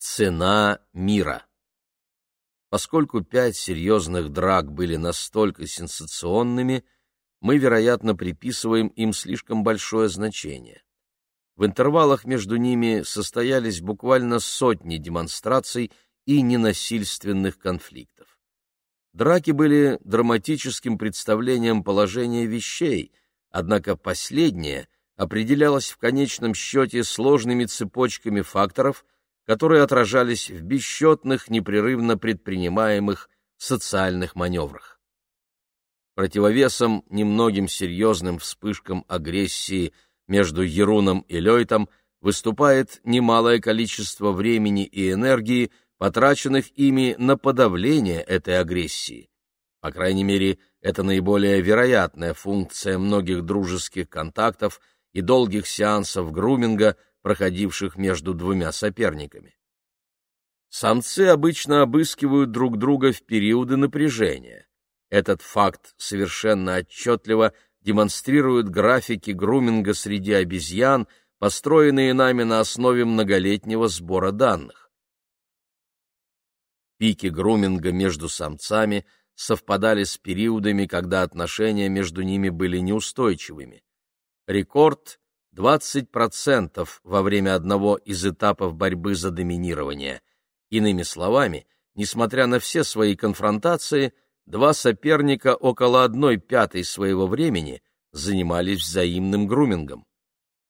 Цена мира. Поскольку пять серьезных драк были настолько сенсационными, мы, вероятно, приписываем им слишком большое значение. В интервалах между ними состоялись буквально сотни демонстраций и ненасильственных конфликтов. Драки были драматическим представлением положения вещей, однако последнее определялось в конечном счете сложными цепочками факторов – которые отражались в бесчетных непрерывно предпринимаемых социальных маневрах. Противовесом немногим серьезным вспышкам агрессии между Еруном и Лейтом выступает немалое количество времени и энергии, потраченных ими на подавление этой агрессии. По крайней мере, это наиболее вероятная функция многих дружеских контактов и долгих сеансов груминга – проходивших между двумя соперниками. Самцы обычно обыскивают друг друга в периоды напряжения. Этот факт совершенно отчетливо демонстрируют графики груминга среди обезьян, построенные нами на основе многолетнего сбора данных. Пики груминга между самцами совпадали с периодами, когда отношения между ними были неустойчивыми. Рекорд 20% во время одного из этапов борьбы за доминирование. Иными словами, несмотря на все свои конфронтации, два соперника около одной пятой своего времени занимались взаимным грумингом.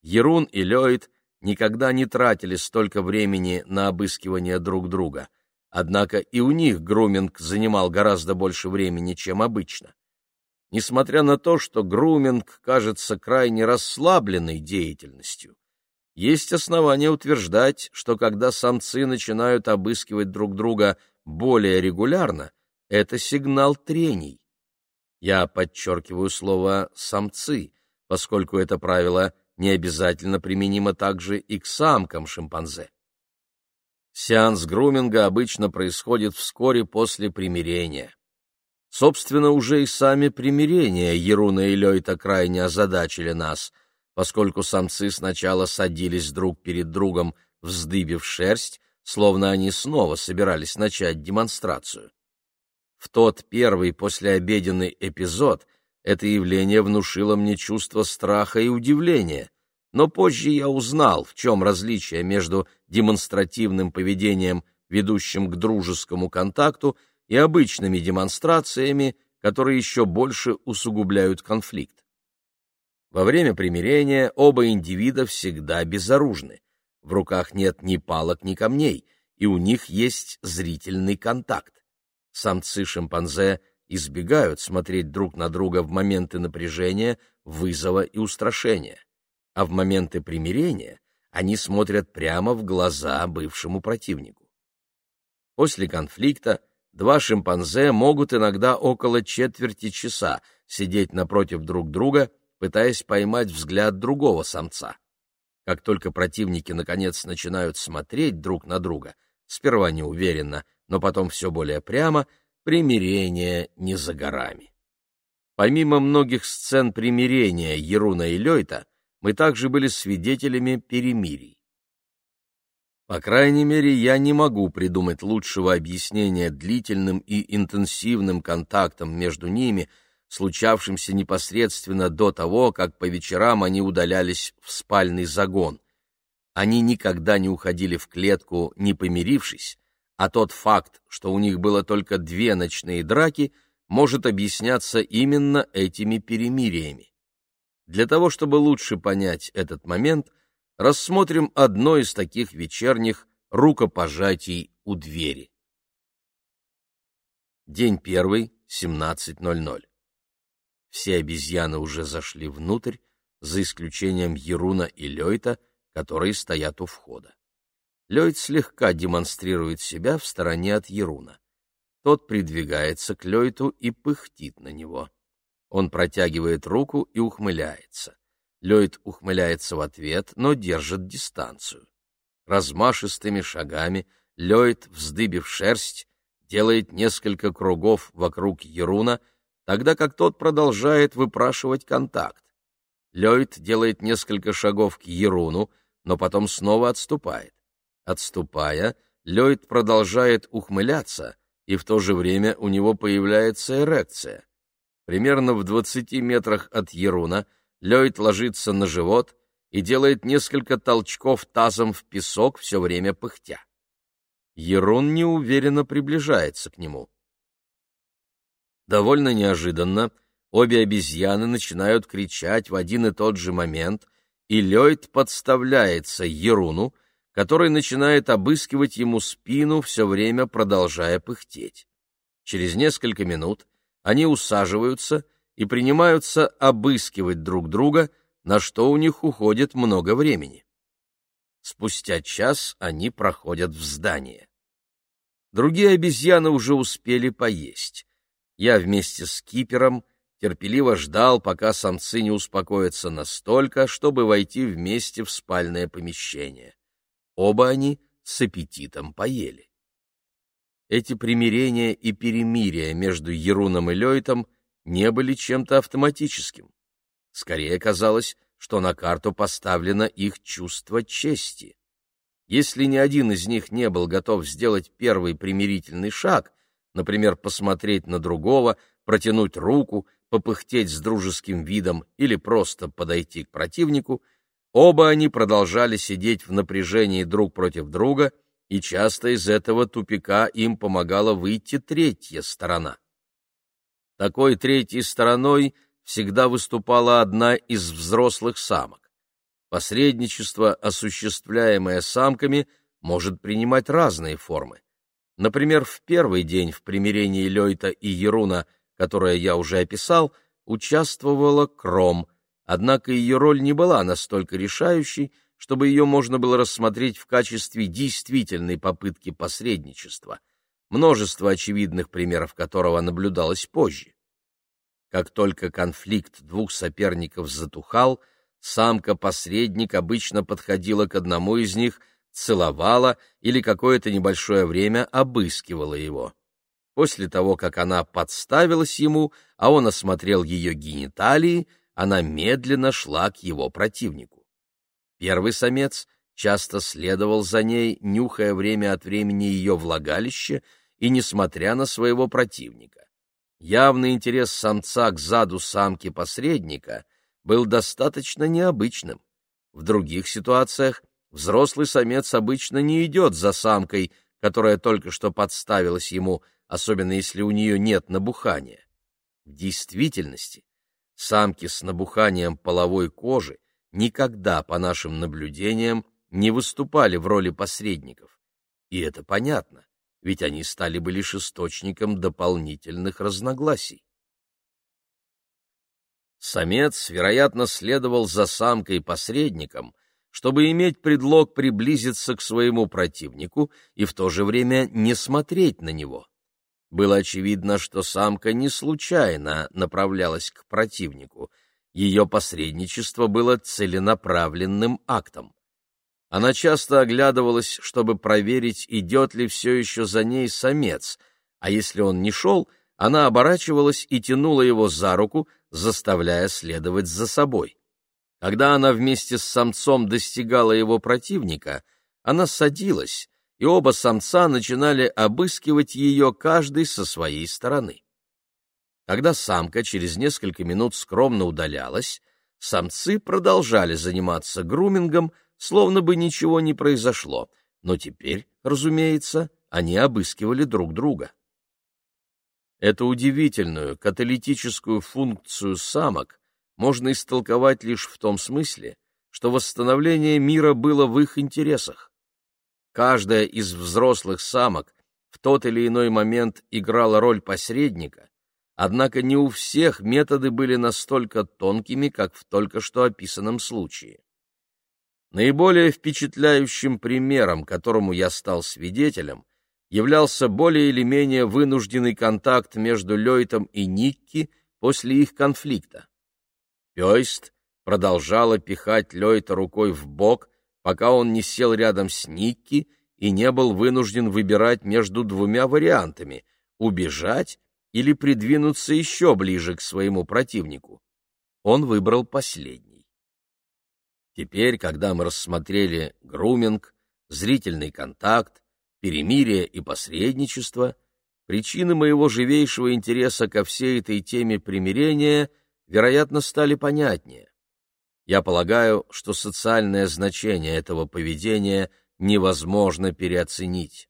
Ерун и Лёйд никогда не тратили столько времени на обыскивание друг друга, однако и у них груминг занимал гораздо больше времени, чем обычно. Несмотря на то, что груминг кажется крайне расслабленной деятельностью, есть основания утверждать, что когда самцы начинают обыскивать друг друга более регулярно, это сигнал трений. Я подчеркиваю слово «самцы», поскольку это правило не обязательно применимо также и к самкам шимпанзе. Сеанс груминга обычно происходит вскоре после примирения. Собственно, уже и сами примирения Еруна и Лёйта крайне озадачили нас, поскольку самцы сначала садились друг перед другом, вздыбив шерсть, словно они снова собирались начать демонстрацию. В тот первый послеобеденный эпизод это явление внушило мне чувство страха и удивления, но позже я узнал, в чем различие между демонстративным поведением, ведущим к дружескому контакту, и обычными демонстрациями, которые еще больше усугубляют конфликт. Во время примирения оба индивида всегда безоружны. В руках нет ни палок, ни камней, и у них есть зрительный контакт. Самцы шимпанзе избегают смотреть друг на друга в моменты напряжения, вызова и устрашения, а в моменты примирения они смотрят прямо в глаза бывшему противнику. После конфликта два шимпанзе могут иногда около четверти часа сидеть напротив друг друга, пытаясь поймать взгляд другого самца. Как только противники наконец начинают смотреть друг на друга, сперва неуверенно, но потом все более прямо, примирение не за горами. Помимо многих сцен примирения Еруна и Лёйта, мы также были свидетелями перемирий. По крайней мере, я не могу придумать лучшего объяснения длительным и интенсивным контактам между ними, случавшимся непосредственно до того, как по вечерам они удалялись в спальный загон. Они никогда не уходили в клетку, не помирившись, а тот факт, что у них было только две ночные драки, может объясняться именно этими перемириями. Для того, чтобы лучше понять этот момент – рассмотрим одно из таких вечерних рукопожатий у двери. День первый, 17.00. Все обезьяны уже зашли внутрь, за исключением Еруна и Лёйта, которые стоят у входа. Лёйт слегка демонстрирует себя в стороне от Еруна. Тот придвигается к Лёйту и пыхтит на него. Он протягивает руку и ухмыляется. Ллойд ухмыляется в ответ, но держит дистанцию. Размашистыми шагами Ллойд, вздыбив шерсть, делает несколько кругов вокруг Еруна, тогда как тот продолжает выпрашивать контакт. Ллойд делает несколько шагов к Еруну, но потом снова отступает. Отступая, Ллойд продолжает ухмыляться, и в то же время у него появляется эрекция. Примерно в 20 метрах от Еруна Ллойд ложится на живот и делает несколько толчков тазом в песок, все время пыхтя. Ерун неуверенно приближается к нему. Довольно неожиданно обе обезьяны начинают кричать в один и тот же момент, и Ллойд подставляется Еруну, который начинает обыскивать ему спину, все время продолжая пыхтеть. Через несколько минут они усаживаются и принимаются обыскивать друг друга, на что у них уходит много времени. Спустя час они проходят в здание. Другие обезьяны уже успели поесть. Я вместе с кипером терпеливо ждал, пока самцы не успокоятся настолько, чтобы войти вместе в спальное помещение. Оба они с аппетитом поели. Эти примирения и перемирия между Еруном и Лейтом не были чем-то автоматическим. Скорее казалось, что на карту поставлено их чувство чести. Если ни один из них не был готов сделать первый примирительный шаг, например, посмотреть на другого, протянуть руку, попыхтеть с дружеским видом или просто подойти к противнику, оба они продолжали сидеть в напряжении друг против друга, и часто из этого тупика им помогала выйти третья сторона. Такой третьей стороной всегда выступала одна из взрослых самок. Посредничество, осуществляемое самками, может принимать разные формы. Например, в первый день в примирении Лёйта и Еруна – которое я уже описал, участвовала Кром, однако ее роль не была настолько решающей, чтобы ее можно было рассмотреть в качестве действительной попытки посредничества, множество очевидных примеров которого наблюдалось позже. Как только конфликт двух соперников затухал, самка-посредник обычно подходила к одному из них, целовала или какое-то небольшое время обыскивала его. После того, как она подставилась ему, а он осмотрел ее гениталии, она медленно шла к его противнику. Первый самец часто следовал за ней, нюхая время от времени ее влагалище и несмотря на своего противника. Явный интерес самца к заду самки-посредника был достаточно необычным. В других ситуациях взрослый самец обычно не идет за самкой, которая только что подставилась ему, особенно если у нее нет набухания. В действительности самки с набуханием половой кожи никогда, по нашим наблюдениям, не выступали в роли посредников. И это понятно, ведь они стали бы лишь источником дополнительных разногласий. Самец, вероятно, следовал за самкой-посредником, чтобы иметь предлог приблизиться к своему противнику и в то же время не смотреть на него. Было очевидно, что самка не случайно направлялась к противнику. Ее посредничество было целенаправленным актом. Она часто оглядывалась, чтобы проверить, идет ли все еще за ней самец, а если он не шел, она оборачивалась и тянула его за руку, заставляя следовать за собой. Когда она вместе с самцом достигала его противника, она садилась, и оба самца начинали обыскивать ее каждый со своей стороны. Когда самка через несколько минут скромно удалялась, самцы продолжали заниматься грумингом, словно бы ничего не произошло, но теперь, разумеется, они обыскивали друг друга. Эту удивительную каталитическую функцию самок можно истолковать лишь в том смысле, что восстановление мира было в их интересах. Каждая из взрослых самок в тот или иной момент играла роль посредника, однако не у всех методы были настолько тонкими, как в только что описанном случае. Наиболее впечатляющим примером, которому я стал свидетелем, являлся более или менее вынужденный контакт между Лейтом и Никки после их конфликта. Пёйст продолжала пихать Лейта рукой в бок, пока он не сел рядом с Никки и не был вынужден выбирать между двумя вариантами — убежать или придвинуться еще ближе к своему противнику. Он выбрал последний. Теперь, когда мы рассмотрели груминг, зрительный контакт, перемирие и посредничество, причины моего живейшего интереса ко всей этой теме примирения, вероятно, стали понятнее. Я полагаю, что социальное значение этого поведения невозможно переоценить.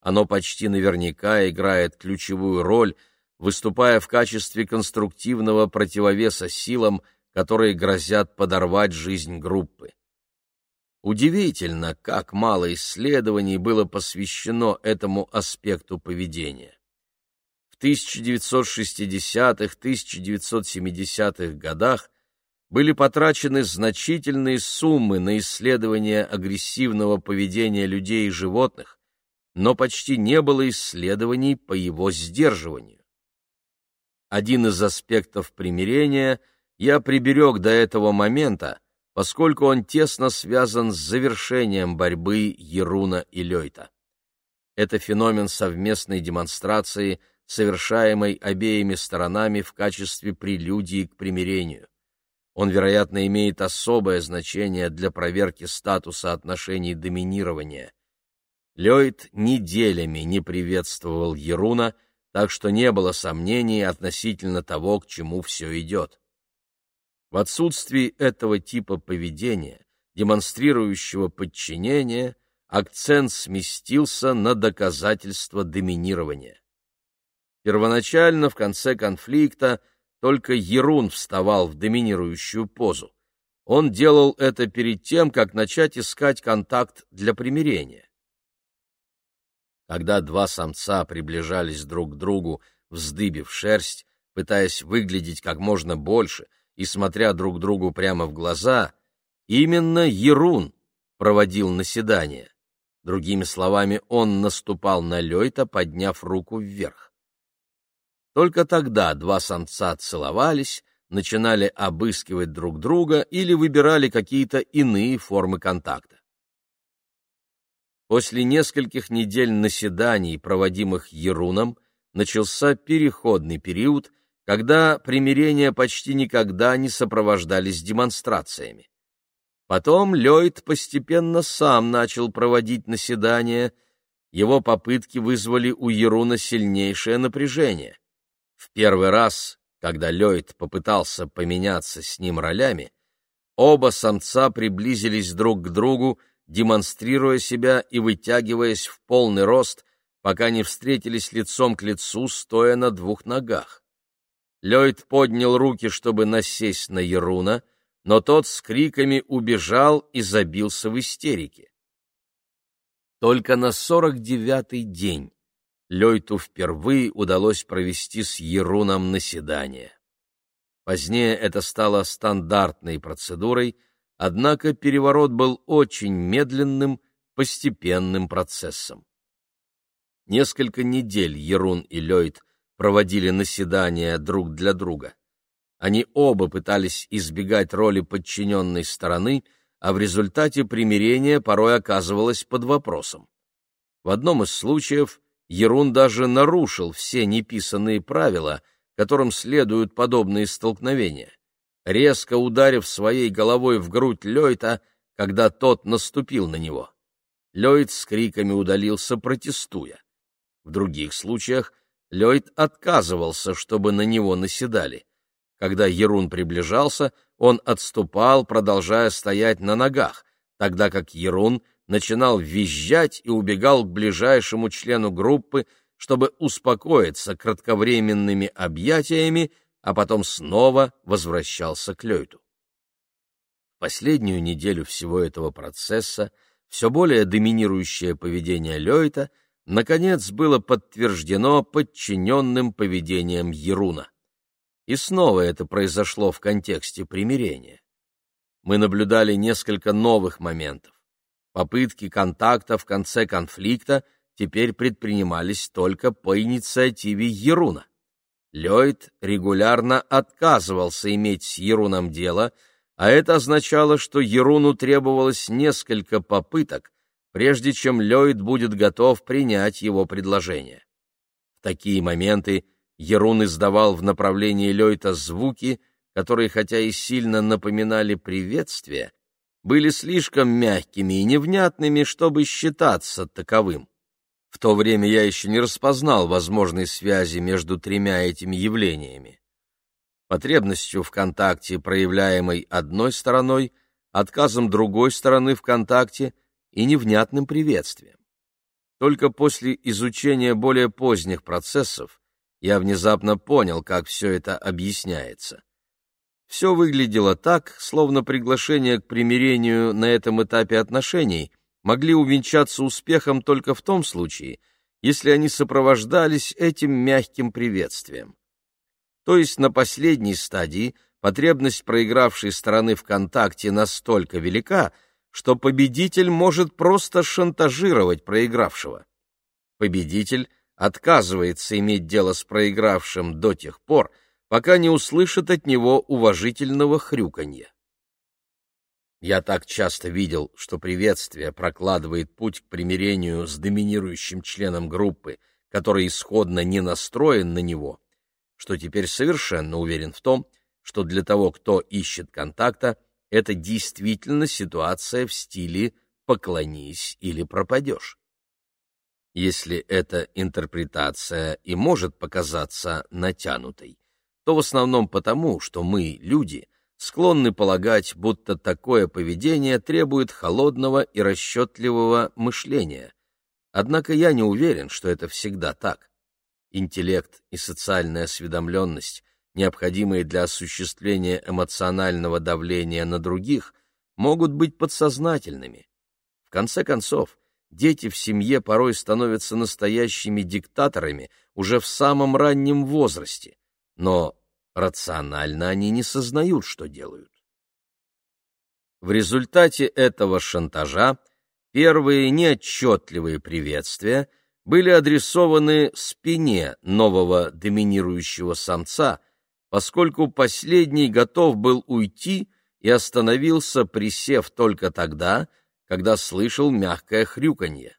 Оно почти наверняка играет ключевую роль, выступая в качестве конструктивного противовеса силам, которые грозят подорвать жизнь группы. Удивительно, как мало исследований было посвящено этому аспекту поведения. В 1960-1970-х годах были потрачены значительные суммы на исследование агрессивного поведения людей и животных, но почти не было исследований по его сдерживанию. Один из аспектов примирения я приберег до этого момента, поскольку он тесно связан с завершением борьбы Еруна и Лёйта. Это феномен совместной демонстрации, совершаемой обеими сторонами в качестве прелюдии к примирению. Он, вероятно, имеет особое значение для проверки статуса отношений доминирования. Лёйд неделями не приветствовал Еруна, так что не было сомнений относительно того, к чему все идет. В отсутствии этого типа поведения, демонстрирующего подчинение, акцент сместился на доказательство доминирования. Первоначально, в конце конфликта, только Ерун вставал в доминирующую позу. Он делал это перед тем, как начать искать контакт для примирения. Когда два самца приближались друг к другу, вздыбив шерсть, пытаясь выглядеть как можно больше — и смотря друг другу прямо в глаза, именно Ерун проводил наседание. Другими словами, он наступал на Лёйта, подняв руку вверх. Только тогда два самца целовались, начинали обыскивать друг друга или выбирали какие-то иные формы контакта. После нескольких недель наседаний, проводимых Еруном, начался переходный период, когда примирения почти никогда не сопровождались демонстрациями. Потом Ллойд постепенно сам начал проводить наседания, его попытки вызвали у Еруна сильнейшее напряжение. В первый раз, когда Ллойд попытался поменяться с ним ролями, оба самца приблизились друг к другу, демонстрируя себя и вытягиваясь в полный рост, пока не встретились лицом к лицу, стоя на двух ногах. Ллойд поднял руки, чтобы насесть на Еруна, но тот с криками убежал и забился в истерике. Только на сорок девятый день Лёйту впервые удалось провести с Еруном наседание. Позднее это стало стандартной процедурой, однако переворот был очень медленным, постепенным процессом. Несколько недель Ерун и Лёйт проводили наседания друг для друга. Они оба пытались избегать роли подчиненной стороны, а в результате примирение порой оказывалось под вопросом. В одном из случаев Ерун даже нарушил все неписанные правила, которым следуют подобные столкновения, резко ударив своей головой в грудь Лёйта, когда тот наступил на него. Лёйт с криками удалился, протестуя. В других случаях Ллойд отказывался, чтобы на него наседали. Когда Ерун приближался, он отступал, продолжая стоять на ногах, тогда как Ерун начинал визжать и убегал к ближайшему члену группы, чтобы успокоиться кратковременными объятиями, а потом снова возвращался к Лёйту. В последнюю неделю всего этого процесса все более доминирующее поведение Лёйта — наконец было подтверждено подчиненным поведением Еруна. И снова это произошло в контексте примирения. Мы наблюдали несколько новых моментов. Попытки контакта в конце конфликта теперь предпринимались только по инициативе Еруна. Ллойд регулярно отказывался иметь с Еруном дело, а это означало, что Еруну требовалось несколько попыток, прежде чем Ллойд будет готов принять его предложение. В такие моменты Ерун издавал в направлении Ллойта звуки, которые, хотя и сильно напоминали приветствие, были слишком мягкими и невнятными, чтобы считаться таковым. В то время я еще не распознал возможной связи между тремя этими явлениями. Потребностью в контакте, проявляемой одной стороной, отказом другой стороны в контакте и невнятным приветствием. Только после изучения более поздних процессов я внезапно понял, как все это объясняется. Все выглядело так, словно приглашение к примирению на этом этапе отношений могли увенчаться успехом только в том случае, если они сопровождались этим мягким приветствием. То есть на последней стадии потребность проигравшей стороны в контакте настолько велика, что победитель может просто шантажировать проигравшего. Победитель отказывается иметь дело с проигравшим до тех пор, пока не услышит от него уважительного хрюканья. Я так часто видел, что приветствие прокладывает путь к примирению с доминирующим членом группы, который исходно не настроен на него, что теперь совершенно уверен в том, что для того, кто ищет контакта, это действительно ситуация в стиле «поклонись или пропадешь». Если эта интерпретация и может показаться натянутой, то в основном потому, что мы, люди, склонны полагать, будто такое поведение требует холодного и расчетливого мышления. Однако я не уверен, что это всегда так. Интеллект и социальная осведомленность необходимые для осуществления эмоционального давления на других, могут быть подсознательными. В конце концов, дети в семье порой становятся настоящими диктаторами уже в самом раннем возрасте, но рационально они не сознают, что делают. В результате этого шантажа первые неотчетливые приветствия были адресованы спине нового доминирующего самца – поскольку последний готов был уйти и остановился, присев только тогда, когда слышал мягкое хрюканье.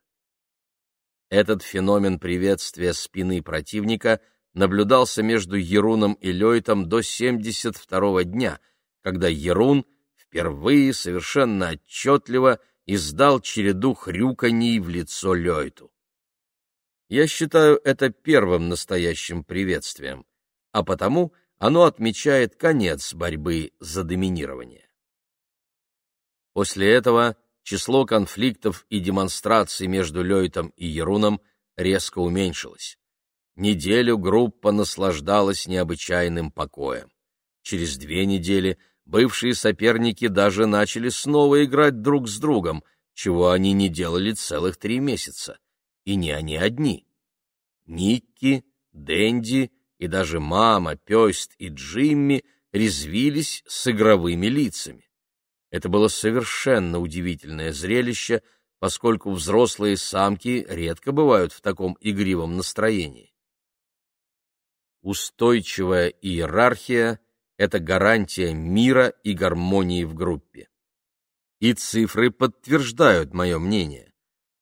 Этот феномен приветствия спины противника наблюдался между Еруном и Лейтом до 72-го дня, когда Ерун впервые совершенно отчетливо издал череду хрюканий в лицо Лейту. Я считаю это первым настоящим приветствием, а потому оно отмечает конец борьбы за доминирование. После этого число конфликтов и демонстраций между Лейтом и Еруном резко уменьшилось. Неделю группа наслаждалась необычайным покоем. Через две недели бывшие соперники даже начали снова играть друг с другом, чего они не делали целых три месяца. И не они одни. Никки, Дэнди и даже мама, Пёст и Джимми резвились с игровыми лицами. Это было совершенно удивительное зрелище, поскольку взрослые самки редко бывают в таком игривом настроении. Устойчивая иерархия — это гарантия мира и гармонии в группе. И цифры подтверждают мое мнение.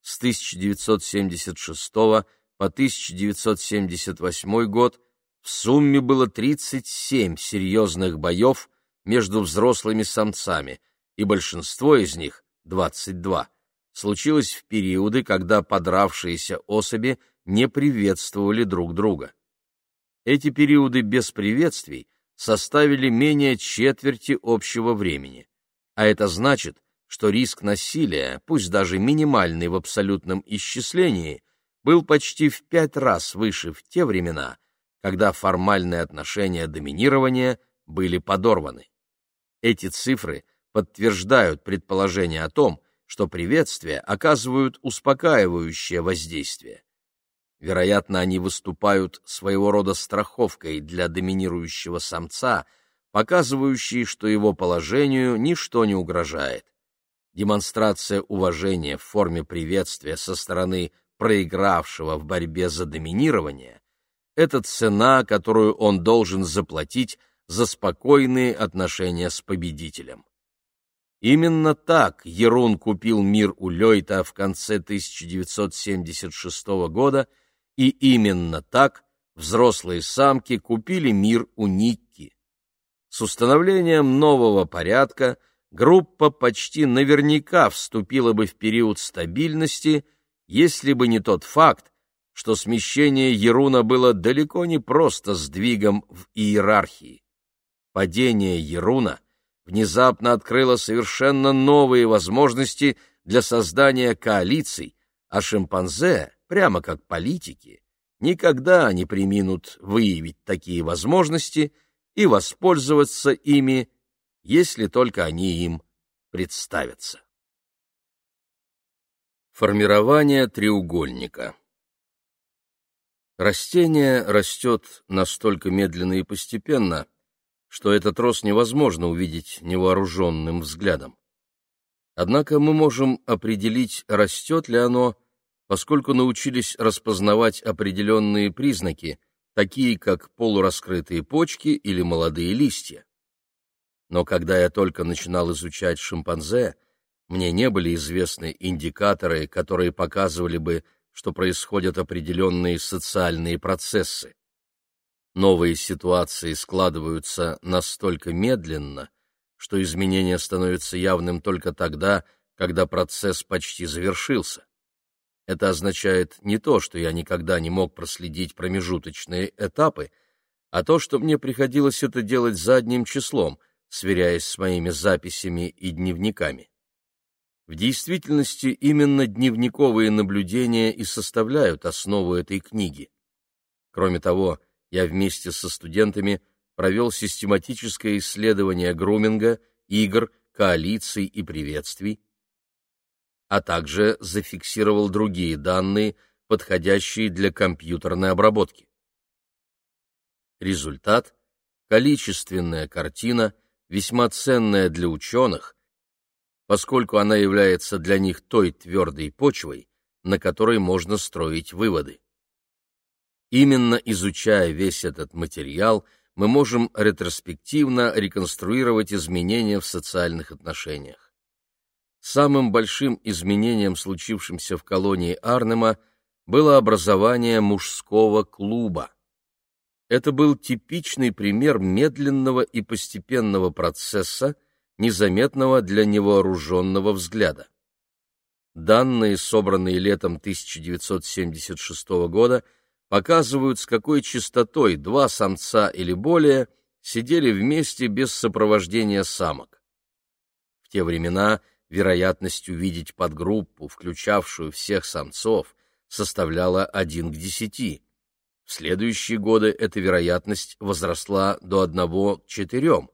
С 1976 по 1978 год в сумме было 37 серьезных боев между взрослыми самцами, и большинство из них, 22, случилось в периоды, когда подравшиеся особи не приветствовали друг друга. Эти периоды без приветствий составили менее четверти общего времени, а это значит, что риск насилия, пусть даже минимальный в абсолютном исчислении, был почти в пять раз выше в те времена, когда формальные отношения доминирования были подорваны. Эти цифры подтверждают предположение о том, что приветствия оказывают успокаивающее воздействие. Вероятно, они выступают своего рода страховкой для доминирующего самца, показывающей, что его положению ничто не угрожает. Демонстрация уважения в форме приветствия со стороны проигравшего в борьбе за доминирование это цена, которую он должен заплатить за спокойные отношения с победителем. Именно так Ерун купил мир у Лёйта в конце 1976 года, и именно так взрослые самки купили мир у Никки. С установлением нового порядка группа почти наверняка вступила бы в период стабильности, если бы не тот факт, что смещение Еруна было далеко не просто сдвигом в иерархии. Падение Еруна внезапно открыло совершенно новые возможности для создания коалиций, а шимпанзе, прямо как политики, никогда не приминут выявить такие возможности и воспользоваться ими, если только они им представятся. Формирование треугольника Растение растет настолько медленно и постепенно, что этот рост невозможно увидеть невооруженным взглядом. Однако мы можем определить, растет ли оно, поскольку научились распознавать определенные признаки, такие как полураскрытые почки или молодые листья. Но когда я только начинал изучать шимпанзе, мне не были известны индикаторы, которые показывали бы, что происходят определенные социальные процессы. Новые ситуации складываются настолько медленно, что изменение становится явным только тогда, когда процесс почти завершился. Это означает не то, что я никогда не мог проследить промежуточные этапы, а то, что мне приходилось это делать задним числом, сверяясь с моими записями и дневниками. В действительности именно дневниковые наблюдения и составляют основу этой книги. Кроме того, я вместе со студентами провел систематическое исследование груминга, игр, коалиций и приветствий, а также зафиксировал другие данные, подходящие для компьютерной обработки. Результат – количественная картина, весьма ценная для ученых, поскольку она является для них той твердой почвой, на которой можно строить выводы. Именно изучая весь этот материал, мы можем ретроспективно реконструировать изменения в социальных отношениях. Самым большим изменением, случившимся в колонии Арнема, было образование мужского клуба. Это был типичный пример медленного и постепенного процесса, незаметного для невооруженного взгляда. Данные, собранные летом 1976 года, показывают, с какой частотой два самца или более сидели вместе без сопровождения самок. В те времена вероятность увидеть подгруппу, включавшую всех самцов, составляла 1 к 10. В следующие годы эта вероятность возросла до 1 к 4,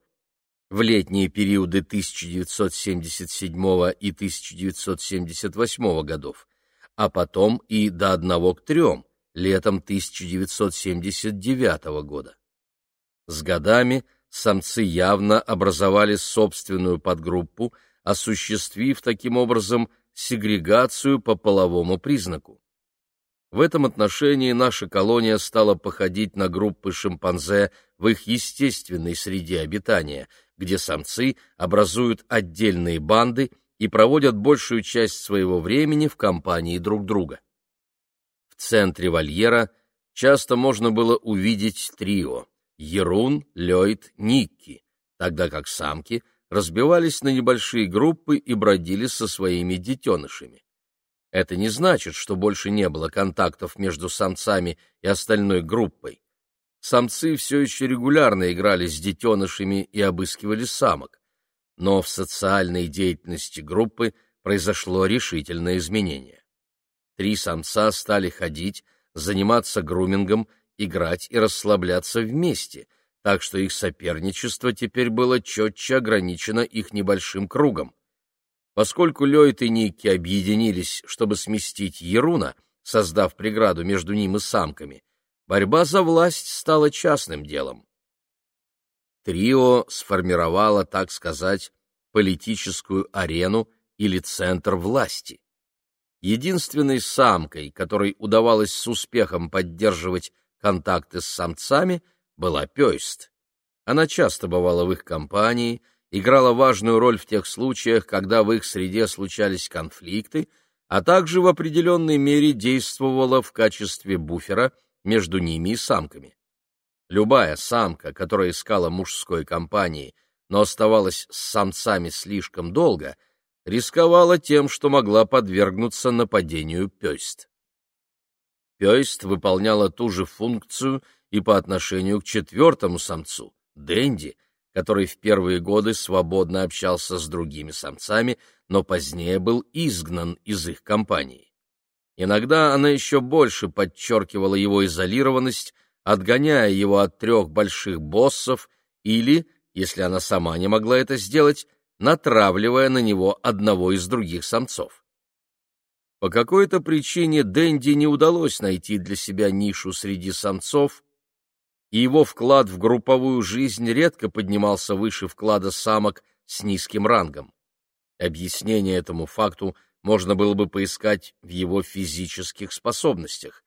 в летние периоды 1977 и 1978 годов, а потом и до одного к трем летом 1979 года. С годами самцы явно образовали собственную подгруппу, осуществив таким образом сегрегацию по половому признаку. В этом отношении наша колония стала походить на группы шимпанзе в их естественной среде обитания – где самцы образуют отдельные банды и проводят большую часть своего времени в компании друг друга. В центре вольера часто можно было увидеть трио — Ерун, Лёйд, Никки, тогда как самки разбивались на небольшие группы и бродили со своими детенышами. Это не значит, что больше не было контактов между самцами и остальной группой самцы все еще регулярно играли с детенышами и обыскивали самок. Но в социальной деятельности группы произошло решительное изменение. Три самца стали ходить, заниматься грумингом, играть и расслабляться вместе, так что их соперничество теперь было четче ограничено их небольшим кругом. Поскольку Лёйд и Никки объединились, чтобы сместить Еруна, создав преграду между ним и самками, борьба за власть стала частным делом. Трио сформировало, так сказать, политическую арену или центр власти. Единственной самкой, которой удавалось с успехом поддерживать контакты с самцами, была Пёйст. Она часто бывала в их компании, играла важную роль в тех случаях, когда в их среде случались конфликты, а также в определенной мере действовала в качестве буфера – между ними и самками. Любая самка, которая искала мужской компании, но оставалась с самцами слишком долго, рисковала тем, что могла подвергнуться нападению Пёйст. Пёйст выполняла ту же функцию и по отношению к четвертому самцу, Дэнди, который в первые годы свободно общался с другими самцами, но позднее был изгнан из их компании. Иногда она еще больше подчеркивала его изолированность, отгоняя его от трех больших боссов или, если она сама не могла это сделать, натравливая на него одного из других самцов. По какой-то причине Дэнди не удалось найти для себя нишу среди самцов, и его вклад в групповую жизнь редко поднимался выше вклада самок с низким рангом. Объяснение этому факту можно было бы поискать в его физических способностях.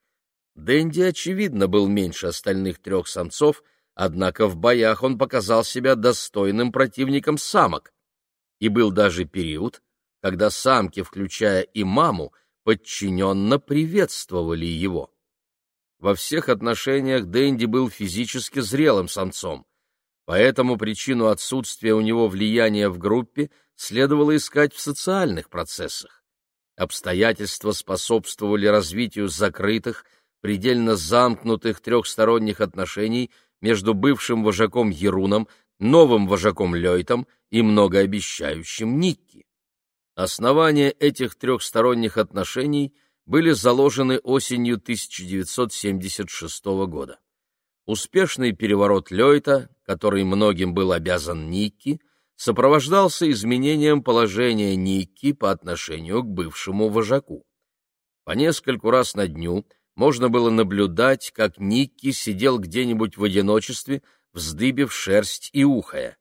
Дэнди, очевидно, был меньше остальных трех самцов, однако в боях он показал себя достойным противником самок. И был даже период, когда самки, включая и маму, подчиненно приветствовали его. Во всех отношениях Дэнди был физически зрелым самцом, поэтому причину отсутствия у него влияния в группе следовало искать в социальных процессах. Обстоятельства способствовали развитию закрытых, предельно замкнутых трехсторонних отношений между бывшим вожаком Еруном, новым вожаком Лейтом и многообещающим Никки. Основания этих трехсторонних отношений – были заложены осенью 1976 года. Успешный переворот Лёйта, который многим был обязан Никки, сопровождался изменением положения Никки по отношению к бывшему вожаку. По нескольку раз на дню можно было наблюдать, как Никки сидел где-нибудь в одиночестве, вздыбив шерсть и ухая.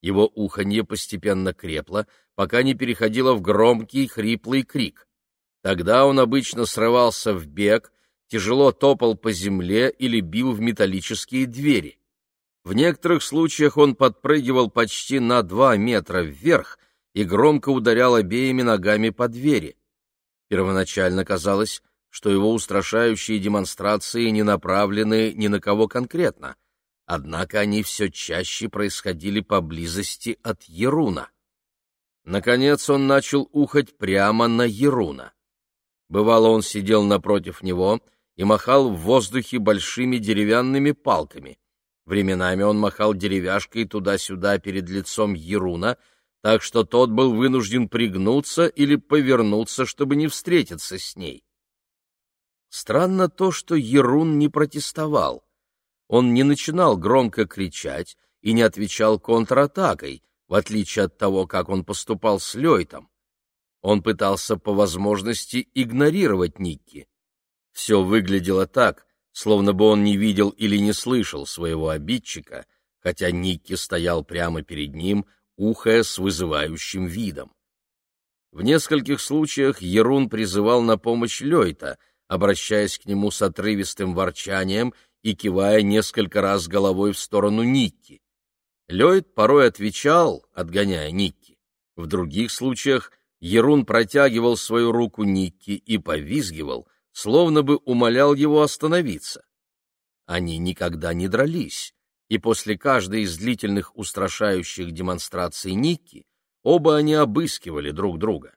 Его уханье постепенно крепло, пока не переходило в громкий хриплый крик. Тогда он обычно срывался в бег, тяжело топал по земле или бил в металлические двери. В некоторых случаях он подпрыгивал почти на два метра вверх и громко ударял обеими ногами по двери. Первоначально казалось, что его устрашающие демонстрации не направлены ни на кого конкретно, однако они все чаще происходили поблизости от Еруна. Наконец он начал ухать прямо на Еруна. Бывало, он сидел напротив него и махал в воздухе большими деревянными палками. Временами он махал деревяшкой туда-сюда перед лицом Еруна, так что тот был вынужден пригнуться или повернуться, чтобы не встретиться с ней. Странно то, что Ерун не протестовал. Он не начинал громко кричать и не отвечал контратакой, в отличие от того, как он поступал с Лейтом. Он пытался по возможности игнорировать Никки. Все выглядело так, словно бы он не видел или не слышал своего обидчика, хотя Никки стоял прямо перед ним, ухая с вызывающим видом. В нескольких случаях Ерун призывал на помощь Лёйта, обращаясь к нему с отрывистым ворчанием и кивая несколько раз головой в сторону Никки. Лёйт порой отвечал, отгоняя Никки. В других случаях — Ерун протягивал свою руку Никки и повизгивал, словно бы умолял его остановиться. Они никогда не дрались, и после каждой из длительных устрашающих демонстраций Никки оба они обыскивали друг друга.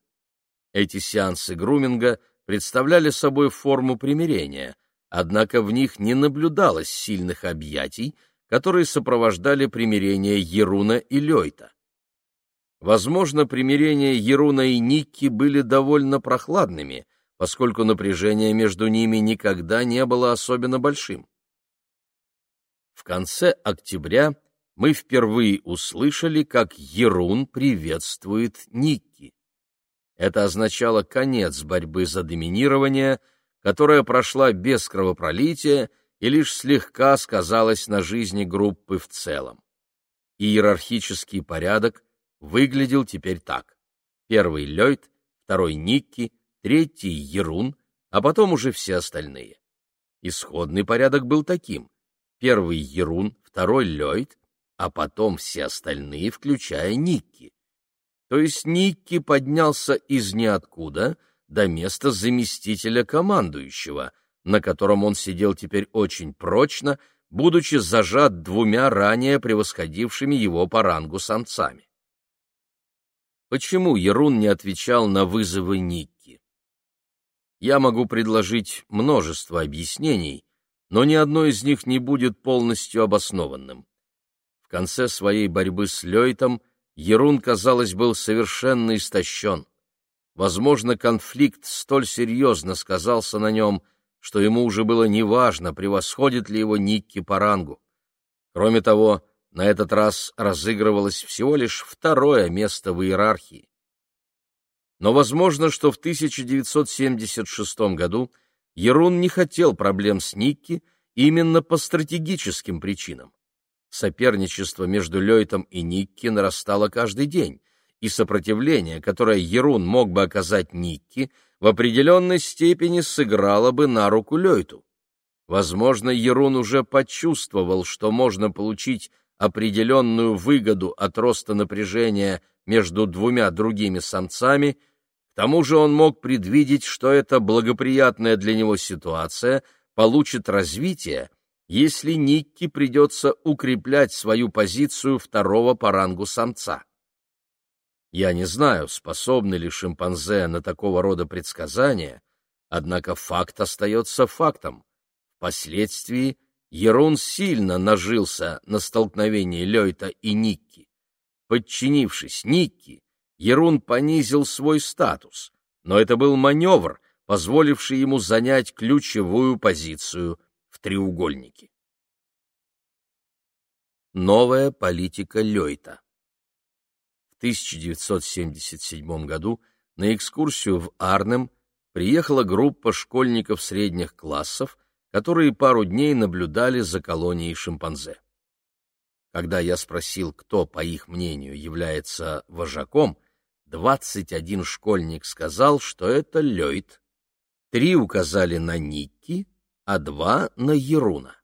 Эти сеансы груминга представляли собой форму примирения, однако в них не наблюдалось сильных объятий, которые сопровождали примирение Еруна и Лёйта. Возможно, примирения Еруна и Никки были довольно прохладными, поскольку напряжение между ними никогда не было особенно большим. В конце октября мы впервые услышали, как Ерун приветствует Никки. Это означало конец борьбы за доминирование, которая прошла без кровопролития и лишь слегка сказалась на жизни группы в целом. Иерархический порядок выглядел теперь так. Первый Лёйд, второй Никки, третий Ерун, а потом уже все остальные. Исходный порядок был таким. Первый Ерун, второй Лёйд, а потом все остальные, включая Никки. То есть Никки поднялся из ниоткуда до места заместителя командующего, на котором он сидел теперь очень прочно, будучи зажат двумя ранее превосходившими его по рангу самцами. Почему Ерун не отвечал на вызовы Никки? Я могу предложить множество объяснений, но ни одно из них не будет полностью обоснованным. В конце своей борьбы с Лейтом Ерун, казалось, был совершенно истощен. Возможно, конфликт столь серьезно сказался на нем, что ему уже было неважно, превосходит ли его Никки по рангу. Кроме того, на этот раз разыгрывалось всего лишь второе место в иерархии. Но возможно, что в 1976 году Ерун не хотел проблем с Никки именно по стратегическим причинам. Соперничество между Лейтом и Никки нарастало каждый день, и сопротивление, которое Ерун мог бы оказать Никки, в определенной степени сыграло бы на руку Лейту. Возможно, Ерун уже почувствовал, что можно получить определенную выгоду от роста напряжения между двумя другими самцами, к тому же он мог предвидеть, что эта благоприятная для него ситуация получит развитие, если Никки придется укреплять свою позицию второго по рангу самца. Я не знаю, способны ли шимпанзе на такого рода предсказания, однако факт остается фактом. Впоследствии Ерун сильно нажился на столкновении Лёйта и Никки. Подчинившись Никки, Ерун понизил свой статус, но это был маневр, позволивший ему занять ключевую позицию в треугольнике. Новая политика Лёйта В 1977 году на экскурсию в Арнем приехала группа школьников средних классов, которые пару дней наблюдали за колонией шимпанзе. Когда я спросил, кто, по их мнению, является вожаком, 21 школьник сказал, что это Лёйд. Три указали на Никки, а два — на Еруна.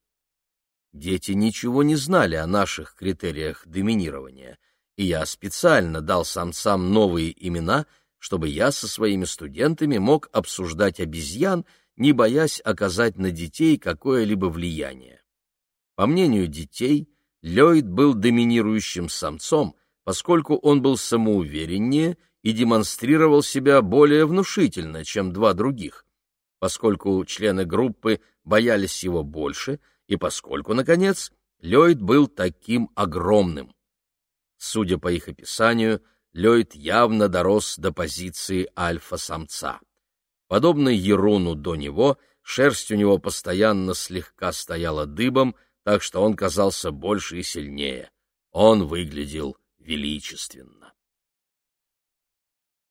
Дети ничего не знали о наших критериях доминирования, и я специально дал самцам новые имена, чтобы я со своими студентами мог обсуждать обезьян, не боясь оказать на детей какое-либо влияние. По мнению детей, Ллойд был доминирующим самцом, поскольку он был самоувереннее и демонстрировал себя более внушительно, чем два других, поскольку члены группы боялись его больше, и поскольку, наконец, Ллойд был таким огромным. Судя по их описанию, Ллойд явно дорос до позиции альфа-самца. Подобно Еруну до него, шерсть у него постоянно слегка стояла дыбом, так что он казался больше и сильнее. Он выглядел величественно.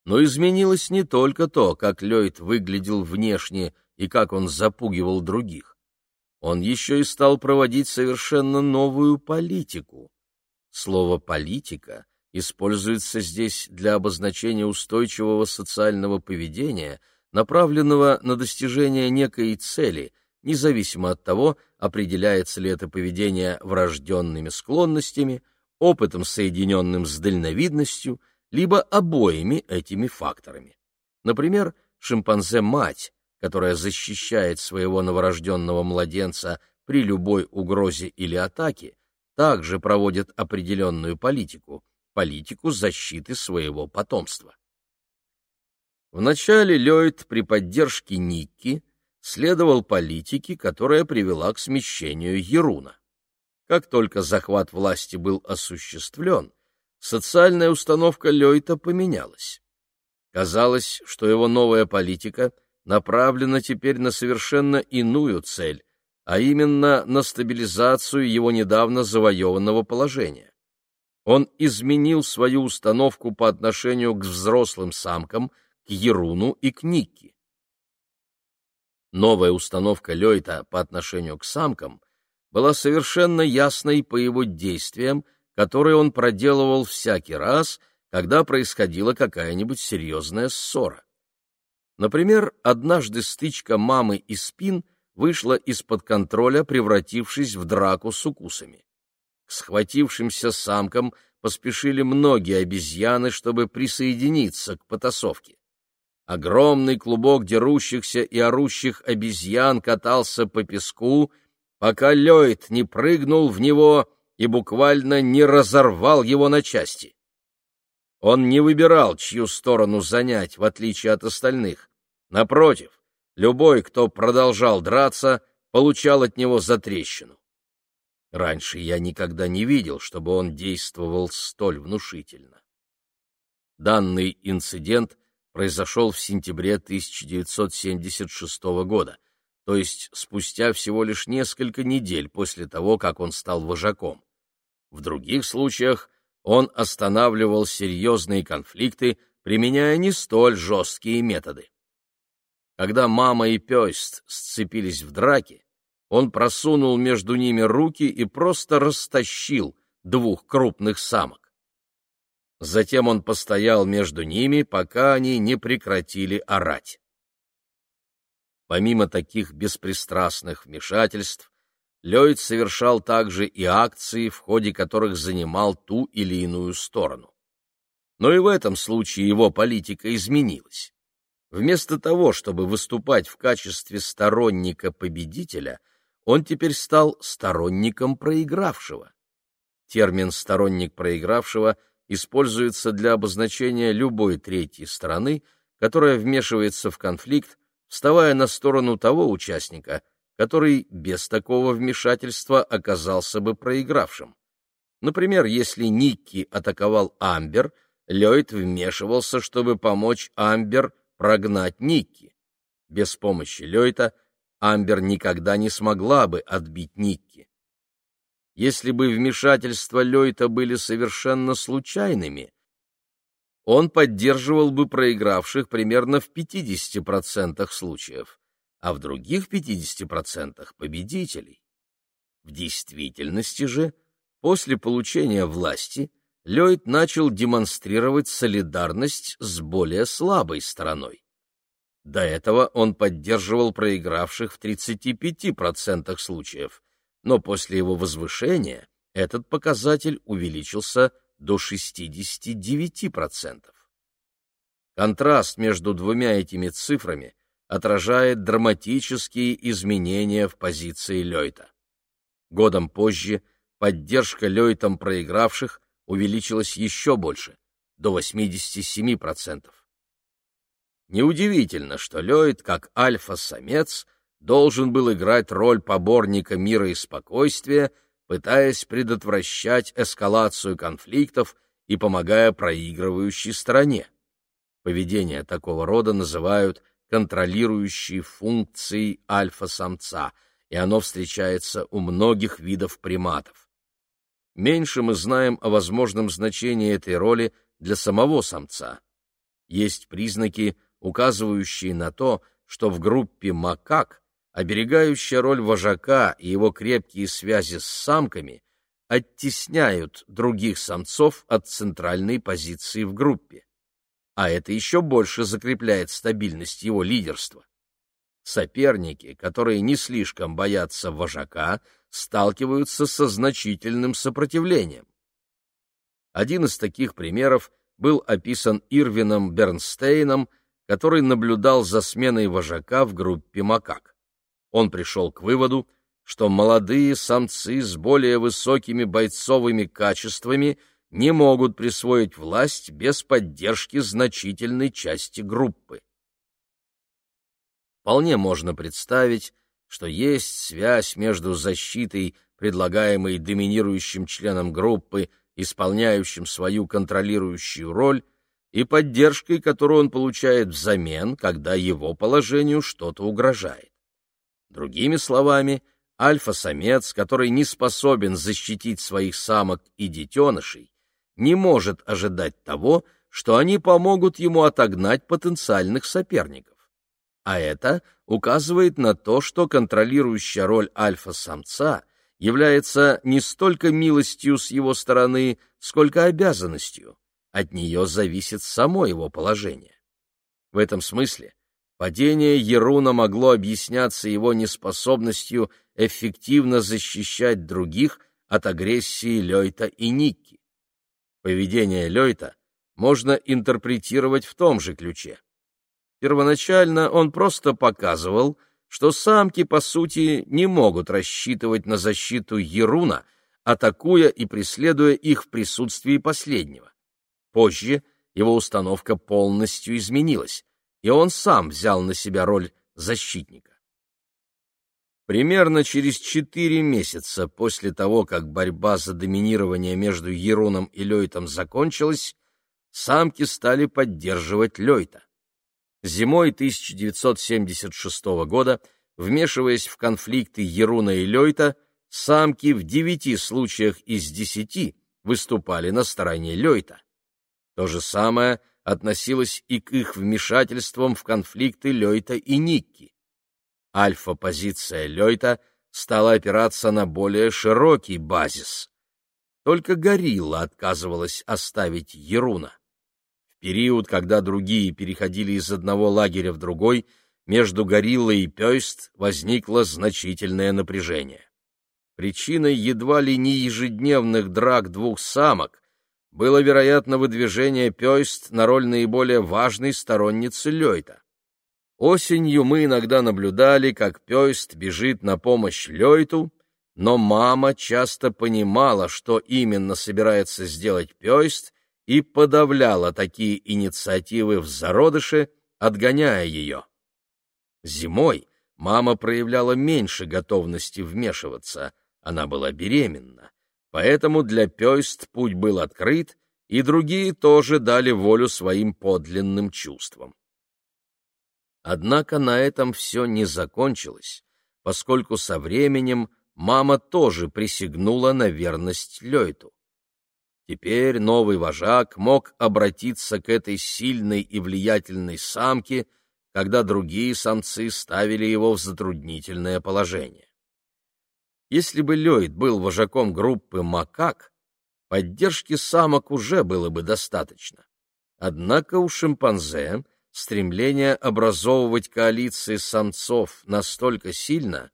Но изменилось не только то, как Ллойд выглядел внешне и как он запугивал других. Он еще и стал проводить совершенно новую политику. Слово «политика» используется здесь для обозначения устойчивого социального поведения, направленного на достижение некой цели, независимо от того, определяется ли это поведение врожденными склонностями, опытом, соединенным с дальновидностью, либо обоими этими факторами. Например, шимпанзе-мать которая защищает своего новорожденного младенца при любой угрозе или атаке, также проводит определенную политику, политику защиты своего потомства. Вначале Ллойд при поддержке Никки следовал политике, которая привела к смещению Еруна. Как только захват власти был осуществлен, социальная установка Ллойта поменялась. Казалось, что его новая политика направлена теперь на совершенно иную цель, а именно на стабилизацию его недавно завоеванного положения. Он изменил свою установку по отношению к взрослым самкам, к Еруну и к Никки. Новая установка Лёйта по отношению к самкам была совершенно ясной по его действиям, которые он проделывал всякий раз, когда происходила какая-нибудь серьезная ссора. Например, однажды стычка мамы и спин вышла из-под контроля, превратившись в драку с укусами. К схватившимся самкам поспешили многие обезьяны, чтобы присоединиться к потасовке. Огромный клубок дерущихся и орущих обезьян катался по песку, пока Лёйд не прыгнул в него и буквально не разорвал его на части. Он не выбирал, чью сторону занять, в отличие от остальных. Напротив, любой, кто продолжал драться, получал от него затрещину. Раньше я никогда не видел, чтобы он действовал столь внушительно. Данный инцидент произошел в сентябре 1976 года, то есть спустя всего лишь несколько недель после того, как он стал вожаком. В других случаях он останавливал серьезные конфликты, применяя не столь жесткие методы. Когда мама и пёст сцепились в драке, он просунул между ними руки и просто растащил двух крупных самок. Затем он постоял между ними, пока они не прекратили орать. Помимо таких беспристрастных вмешательств, Ллойд совершал также и акции, в ходе которых занимал ту или иную сторону. Но и в этом случае его политика изменилась. Вместо того, чтобы выступать в качестве сторонника победителя, он теперь стал сторонником проигравшего. Термин «сторонник проигравшего» используется для обозначения любой третьей стороны, которая вмешивается в конфликт вставая на сторону того участника, который без такого вмешательства оказался бы проигравшим. Например, если Никки атаковал Амбер, Ллойд вмешивался, чтобы помочь Амбер прогнать Никки. Без помощи Ллойда Амбер никогда не смогла бы отбить Никки. Если бы вмешательства Ллойда были совершенно случайными, он поддерживал бы проигравших примерно в 50% случаев, а в других 50% — победителей. В действительности же, после получения власти, Ллойд начал демонстрировать солидарность с более слабой стороной. До этого он поддерживал проигравших в 35% случаев, но после его возвышения этот показатель увеличился до 69%. Контраст между двумя этими цифрами отражает драматические изменения в позиции Лёйта. Годом позже поддержка Лёйтом проигравших увеличилась еще больше, до 87%. Неудивительно, что Лёйд, как альфа-самец, должен был играть роль поборника мира и спокойствия пытаясь предотвращать эскалацию конфликтов и помогая проигрывающей стороне. Поведение такого рода называют контролирующей функцией альфа-самца, и оно встречается у многих видов приматов. Меньше мы знаем о возможном значении этой роли для самого самца. Есть признаки, указывающие на то, что в группе макак оберегающая роль вожака и его крепкие связи с самками оттесняют других самцов от центральной позиции в группе. А это еще больше закрепляет стабильность его лидерства. Соперники, которые не слишком боятся вожака, сталкиваются со значительным сопротивлением. Один из таких примеров был описан Ирвином Бернстейном, который наблюдал за сменой вожака в группе макак он пришел к выводу, что молодые самцы с более высокими бойцовыми качествами не могут присвоить власть без поддержки значительной части группы. Вполне можно представить, что есть связь между защитой, предлагаемой доминирующим членом группы, исполняющим свою контролирующую роль, и поддержкой, которую он получает взамен, когда его положению что-то угрожает. Другими словами, альфа-самец, который не способен защитить своих самок и детенышей, не может ожидать того, что они помогут ему отогнать потенциальных соперников. А это указывает на то, что контролирующая роль альфа-самца является не столько милостью с его стороны, сколько обязанностью. От нее зависит само его положение. В этом смысле Падение Еруна могло объясняться его неспособностью эффективно защищать других от агрессии Лёйта и Никки. Поведение Лёйта можно интерпретировать в том же ключе. Первоначально он просто показывал, что самки, по сути, не могут рассчитывать на защиту Еруна, атакуя и преследуя их в присутствии последнего. Позже его установка полностью изменилась, и он сам взял на себя роль защитника. Примерно через четыре месяца после того, как борьба за доминирование между Еруном и Лейтом закончилась, самки стали поддерживать Лейта. Зимой 1976 года, вмешиваясь в конфликты Еруна и Лейта, самки в девяти случаях из десяти выступали на стороне Лейта. То же самое относилось и к их вмешательствам в конфликты Лейта и Никки. Альфа-позиция Лейта стала опираться на более широкий базис. Только горилла отказывалась оставить Еруна. В период, когда другие переходили из одного лагеря в другой, между гориллой и Пёйст возникло значительное напряжение. Причиной едва ли не ежедневных драк двух самок было, вероятно, выдвижение Пёйст на роль наиболее важной сторонницы Лёйта. Осенью мы иногда наблюдали, как Пёйст бежит на помощь Лёйту, но мама часто понимала, что именно собирается сделать Пёйст, и подавляла такие инициативы в зародыше, отгоняя ее. Зимой мама проявляла меньше готовности вмешиваться, она была беременна, поэтому для Пёйст путь был открыт, и другие тоже дали волю своим подлинным чувствам. Однако на этом все не закончилось, поскольку со временем мама тоже присягнула на верность Лёйту. Теперь новый вожак мог обратиться к этой сильной и влиятельной самке, когда другие самцы ставили его в затруднительное положение. Если бы Ллойд был вожаком группы макак, поддержки самок уже было бы достаточно. Однако у шимпанзе стремление образовывать коалиции самцов настолько сильно,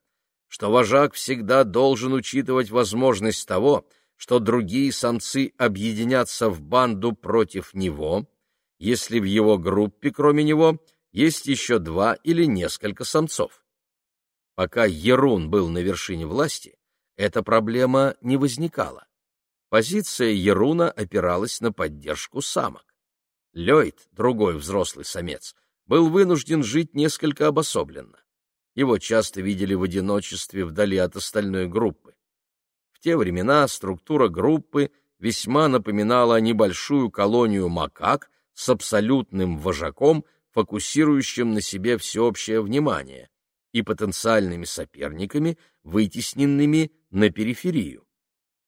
что вожак всегда должен учитывать возможность того, что другие самцы объединятся в банду против него, если в его группе, кроме него, есть еще два или несколько самцов. Пока Ерун был на вершине власти, эта проблема не возникала. Позиция Еруна опиралась на поддержку самок. Лёйд, другой взрослый самец, был вынужден жить несколько обособленно. Его часто видели в одиночестве вдали от остальной группы. В те времена структура группы весьма напоминала небольшую колонию макак с абсолютным вожаком, фокусирующим на себе всеобщее внимание, и потенциальными соперниками, вытесненными на периферию.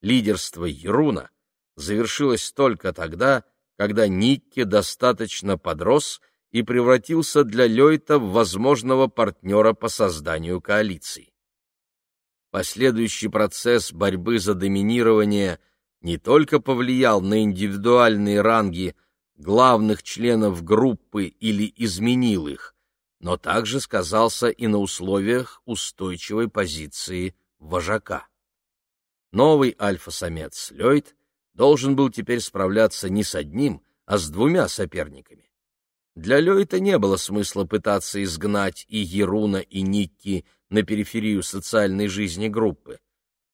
Лидерство Еруна завершилось только тогда, когда Никки достаточно подрос и превратился для Лёйта в возможного партнера по созданию коалиции. Последующий процесс борьбы за доминирование не только повлиял на индивидуальные ранги главных членов группы или изменил их, но также сказался и на условиях устойчивой позиции вожака. Новый альфа-самец Ллойд должен был теперь справляться не с одним, а с двумя соперниками. Для Ллойда не было смысла пытаться изгнать и Еруна, и Никки на периферию социальной жизни группы.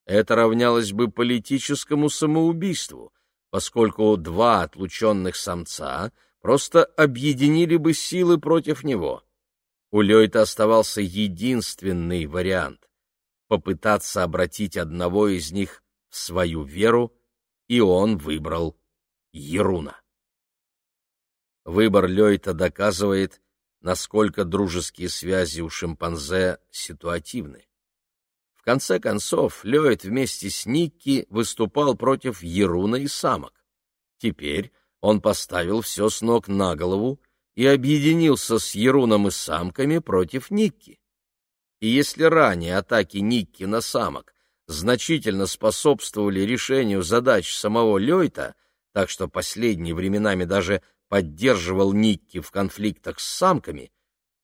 Это равнялось бы политическому самоубийству, поскольку два отлученных самца просто объединили бы силы против него. У Лёйта оставался единственный вариант — попытаться обратить одного из них в свою веру, и он выбрал Еруна. Выбор Лёйта доказывает, насколько дружеские связи у шимпанзе ситуативны. В конце концов, Лёйт вместе с Никки выступал против Еруна и самок. Теперь он поставил все с ног на голову и объединился с Еруном и самками против Никки. И если ранее атаки Никки на самок значительно способствовали решению задач самого Лёйта, так что последний временами даже поддерживал Никки в конфликтах с самками,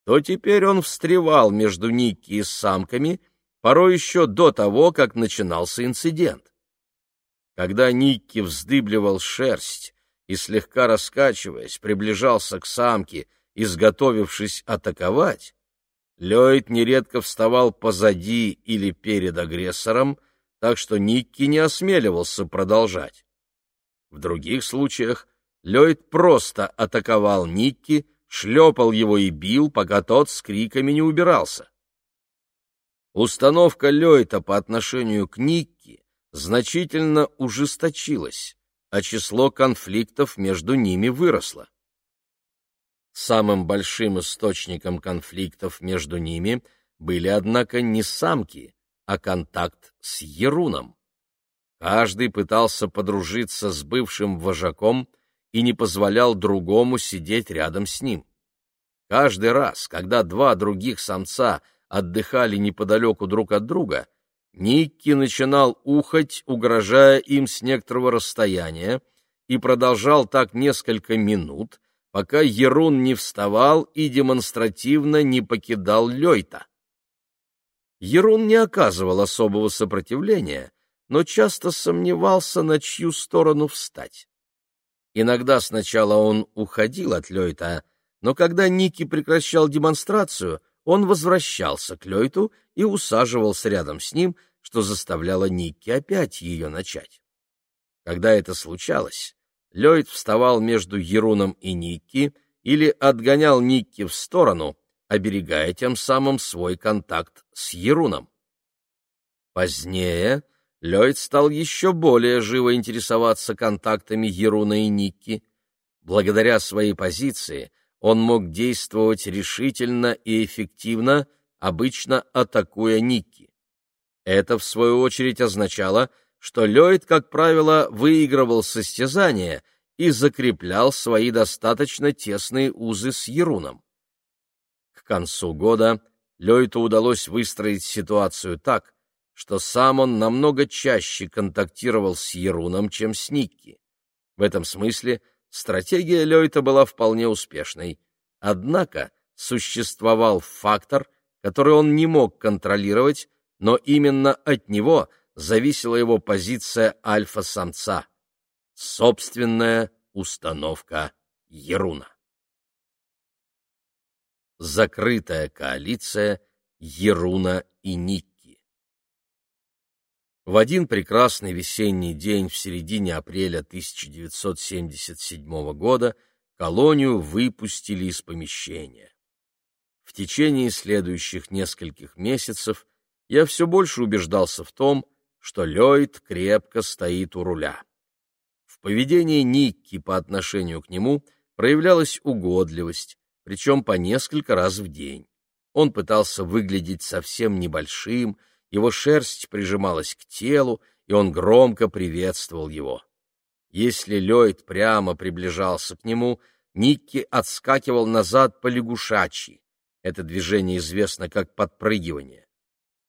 то теперь он встревал между Никки и самками, порой еще до того, как начинался инцидент. Когда Никки вздыбливал шерсть, и, слегка раскачиваясь, приближался к самке, изготовившись атаковать, Ллойд нередко вставал позади или перед агрессором, так что Никки не осмеливался продолжать. В других случаях Ллойд просто атаковал Никки, шлепал его и бил, пока тот с криками не убирался. Установка Ллойда по отношению к Никки значительно ужесточилась, а число конфликтов между ними выросло. Самым большим источником конфликтов между ними были, однако, не самки, а контакт с Еруном. Каждый пытался подружиться с бывшим вожаком и не позволял другому сидеть рядом с ним. Каждый раз, когда два других самца отдыхали неподалеку друг от друга, Никки начинал ухать, угрожая им с некоторого расстояния, и продолжал так несколько минут, пока Ерун не вставал и демонстративно не покидал Лёйта. Ерун не оказывал особого сопротивления, но часто сомневался, на чью сторону встать. Иногда сначала он уходил от Лёйта, но когда Ники прекращал демонстрацию, он возвращался к Лёйту и усаживался рядом с ним, что заставляло Ники опять ее начать. Когда это случалось, Ллойд вставал между Еруном и Никки или отгонял Никки в сторону, оберегая тем самым свой контакт с Еруном. Позднее Ллойд стал еще более живо интересоваться контактами Еруна и Никки. Благодаря своей позиции он мог действовать решительно и эффективно, обычно атакуя Никки. Это, в свою очередь, означало, что Ллойд, как правило, выигрывал состязания и закреплял свои достаточно тесные узы с Еруном. К концу года Ллойду удалось выстроить ситуацию так, что сам он намного чаще контактировал с Еруном, чем с Никки. В этом смысле стратегия Лёйта была вполне успешной. Однако существовал фактор, который он не мог контролировать, но именно от него – зависела его позиция альфа-самца — собственная установка Еруна. Закрытая коалиция Еруна и Никки В один прекрасный весенний день в середине апреля 1977 года колонию выпустили из помещения. В течение следующих нескольких месяцев я все больше убеждался в том, что Ллойд крепко стоит у руля. В поведении Никки по отношению к нему проявлялась угодливость, причем по несколько раз в день. Он пытался выглядеть совсем небольшим, его шерсть прижималась к телу, и он громко приветствовал его. Если Ллойд прямо приближался к нему, Никки отскакивал назад по лягушачьи. Это движение известно как подпрыгивание.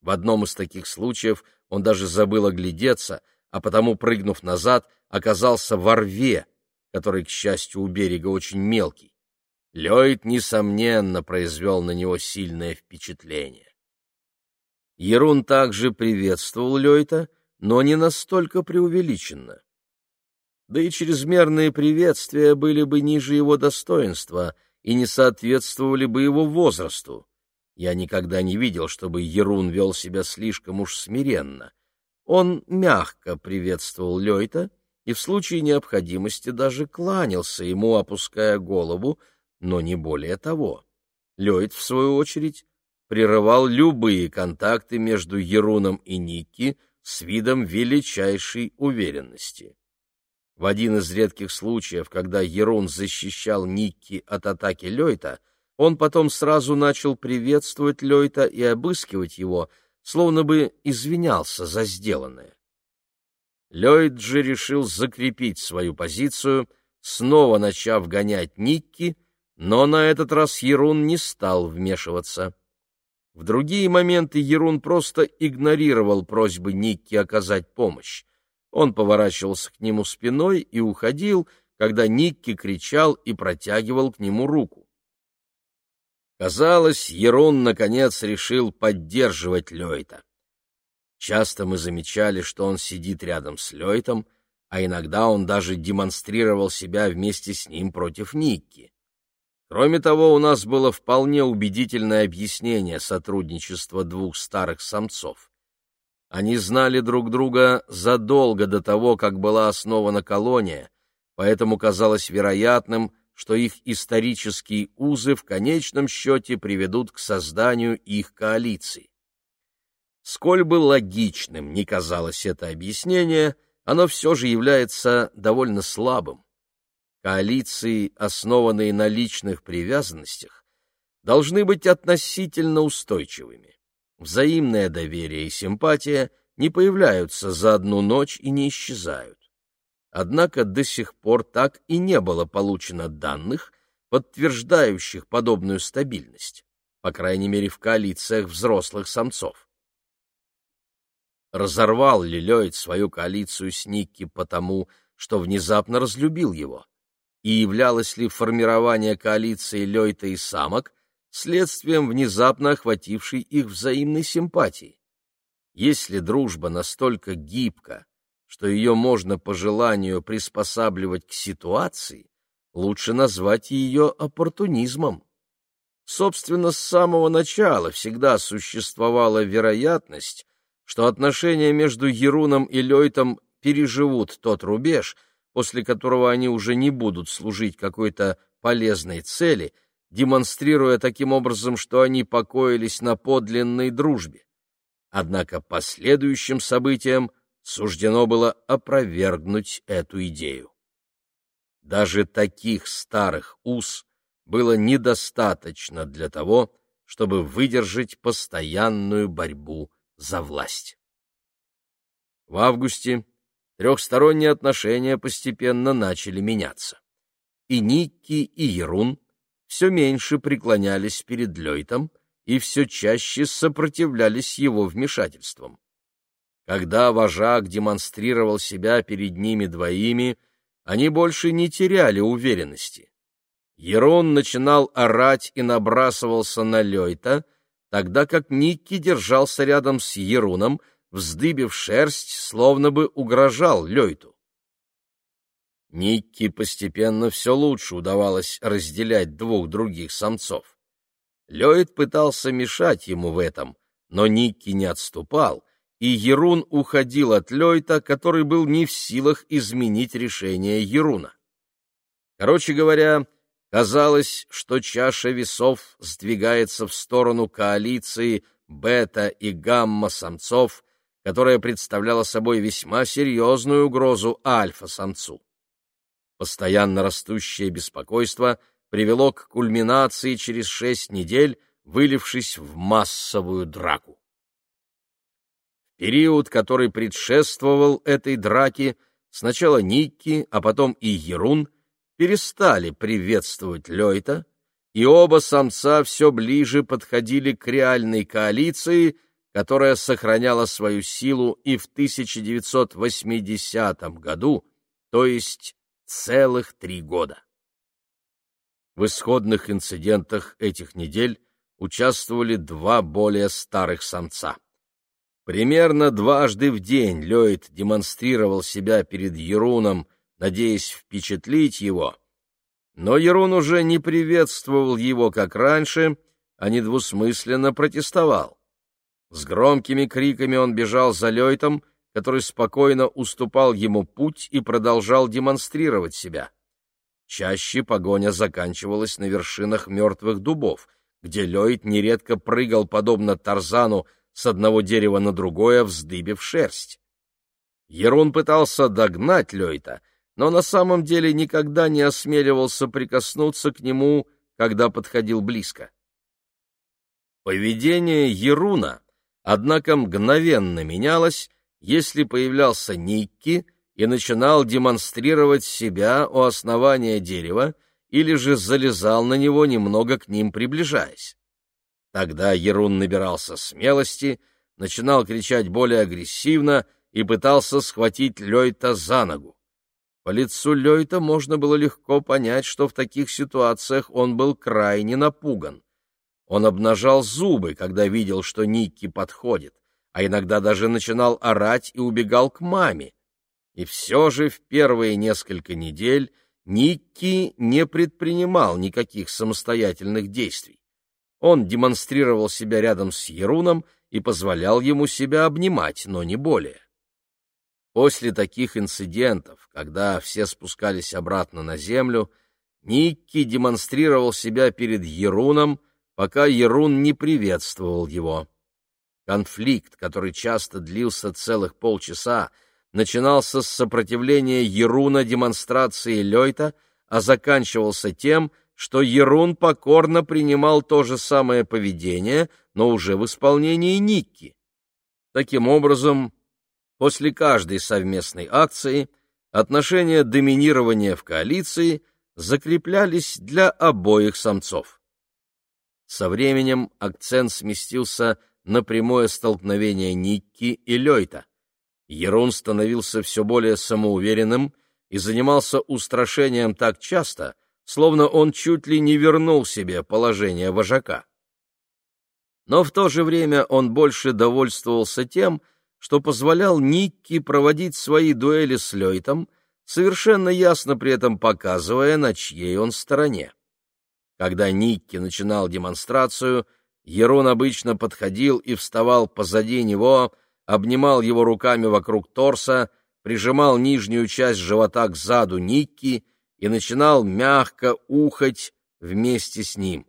В одном из таких случаев он даже забыл оглядеться, а потому, прыгнув назад, оказался во рве, который, к счастью, у берега очень мелкий. Лёйд, несомненно, произвел на него сильное впечатление. Ерун также приветствовал Лёйта, но не настолько преувеличенно. Да и чрезмерные приветствия были бы ниже его достоинства и не соответствовали бы его возрасту. Я никогда не видел, чтобы Ерун вел себя слишком уж смиренно. Он мягко приветствовал Лёйта и в случае необходимости даже кланялся ему, опуская голову, но не более того. Лёйт, в свою очередь, прерывал любые контакты между Еруном и Никки с видом величайшей уверенности. В один из редких случаев, когда Ерун защищал Никки от атаки Лёйта, он потом сразу начал приветствовать Лёйта и обыскивать его, словно бы извинялся за сделанное. Лёйд же решил закрепить свою позицию, снова начав гонять Никки, но на этот раз Ерун не стал вмешиваться. В другие моменты Ерун просто игнорировал просьбы Никки оказать помощь. Он поворачивался к нему спиной и уходил, когда Никки кричал и протягивал к нему руку. Казалось, Ерун наконец решил поддерживать Лёйта. Часто мы замечали, что он сидит рядом с Лёйтом, а иногда он даже демонстрировал себя вместе с ним против Никки. Кроме того, у нас было вполне убедительное объяснение сотрудничества двух старых самцов. Они знали друг друга задолго до того, как была основана колония, поэтому казалось вероятным, что их исторические узы в конечном счете приведут к созданию их коалиции. Сколь бы логичным ни казалось это объяснение, оно все же является довольно слабым. Коалиции, основанные на личных привязанностях, должны быть относительно устойчивыми. Взаимное доверие и симпатия не появляются за одну ночь и не исчезают. Однако до сих пор так и не было получено данных, подтверждающих подобную стабильность, по крайней мере в коалициях взрослых самцов. Разорвал ли Ллойд свою коалицию с Никки потому, что внезапно разлюбил его? И являлось ли формирование коалиции Ллойда и самок следствием внезапно охватившей их взаимной симпатии? Если дружба настолько гибка, что ее можно по желанию приспосабливать к ситуации, лучше назвать ее оппортунизмом. Собственно, с самого начала всегда существовала вероятность, что отношения между Еруном и Лейтом переживут тот рубеж, после которого они уже не будут служить какой-то полезной цели, демонстрируя таким образом, что они покоились на подлинной дружбе. Однако последующим событиям – суждено было опровергнуть эту идею. Даже таких старых уз было недостаточно для того, чтобы выдержать постоянную борьбу за власть. В августе трехсторонние отношения постепенно начали меняться. И Никки, и Ерун все меньше преклонялись перед Лейтом и все чаще сопротивлялись его вмешательствам. Когда вожак демонстрировал себя перед ними двоими, они больше не теряли уверенности. Ерон начинал орать и набрасывался на Лёйта, тогда как Никки держался рядом с Еруном, вздыбив шерсть, словно бы угрожал Лёйту. Никки постепенно все лучше удавалось разделять двух других самцов. Лёйт пытался мешать ему в этом, но Никки не отступал — и Ерун уходил от Лёйта, который был не в силах изменить решение Еруна. Короче говоря, казалось, что чаша весов сдвигается в сторону коалиции бета и гамма-самцов, которая представляла собой весьма серьезную угрозу альфа-самцу. Постоянно растущее беспокойство привело к кульминации через шесть недель, вылившись в массовую драку. Период, который предшествовал этой драке, сначала Никки, а потом и Ерун перестали приветствовать Лёйта, и оба самца все ближе подходили к реальной коалиции, которая сохраняла свою силу и в 1980 году, то есть целых три года. В исходных инцидентах этих недель участвовали два более старых самца. Примерно дважды в день Ллойд демонстрировал себя перед Еруном, надеясь впечатлить его, но Ерун уже не приветствовал его, как раньше, а недвусмысленно протестовал. С громкими криками он бежал за Лёйтом, который спокойно уступал ему путь и продолжал демонстрировать себя. Чаще погоня заканчивалась на вершинах мертвых дубов, где Лёйт нередко прыгал, подобно Тарзану, с одного дерева на другое, вздыбив шерсть. Ерун пытался догнать Лёйта, но на самом деле никогда не осмеливался прикоснуться к нему, когда подходил близко. Поведение Еруна, однако, мгновенно менялось, если появлялся Никки и начинал демонстрировать себя у основания дерева или же залезал на него, немного к ним приближаясь. Тогда Ерун набирался смелости, начинал кричать более агрессивно и пытался схватить Лёйта за ногу. По лицу Лёйта можно было легко понять, что в таких ситуациях он был крайне напуган. Он обнажал зубы, когда видел, что Никки подходит, а иногда даже начинал орать и убегал к маме. И все же в первые несколько недель Никки не предпринимал никаких самостоятельных действий. Он демонстрировал себя рядом с Еруном и позволял ему себя обнимать, но не более. После таких инцидентов, когда все спускались обратно на землю, Никки демонстрировал себя перед Еруном, пока Ерун не приветствовал его. Конфликт, который часто длился целых полчаса, начинался с сопротивления Еруна демонстрации Лёйта, а заканчивался тем, что Ерун покорно принимал то же самое поведение, но уже в исполнении Никки. Таким образом, после каждой совместной акции отношения доминирования в коалиции закреплялись для обоих самцов. Со временем акцент сместился на прямое столкновение Никки и Лёйта. Ерун становился все более самоуверенным и занимался устрашением так часто, словно он чуть ли не вернул себе положение вожака. Но в то же время он больше довольствовался тем, что позволял Никки проводить свои дуэли с Лейтом, совершенно ясно при этом показывая, на чьей он стороне. Когда Никки начинал демонстрацию, Ерун обычно подходил и вставал позади него, обнимал его руками вокруг торса, прижимал нижнюю часть живота к заду Никки и начинал мягко ухать вместе с ним.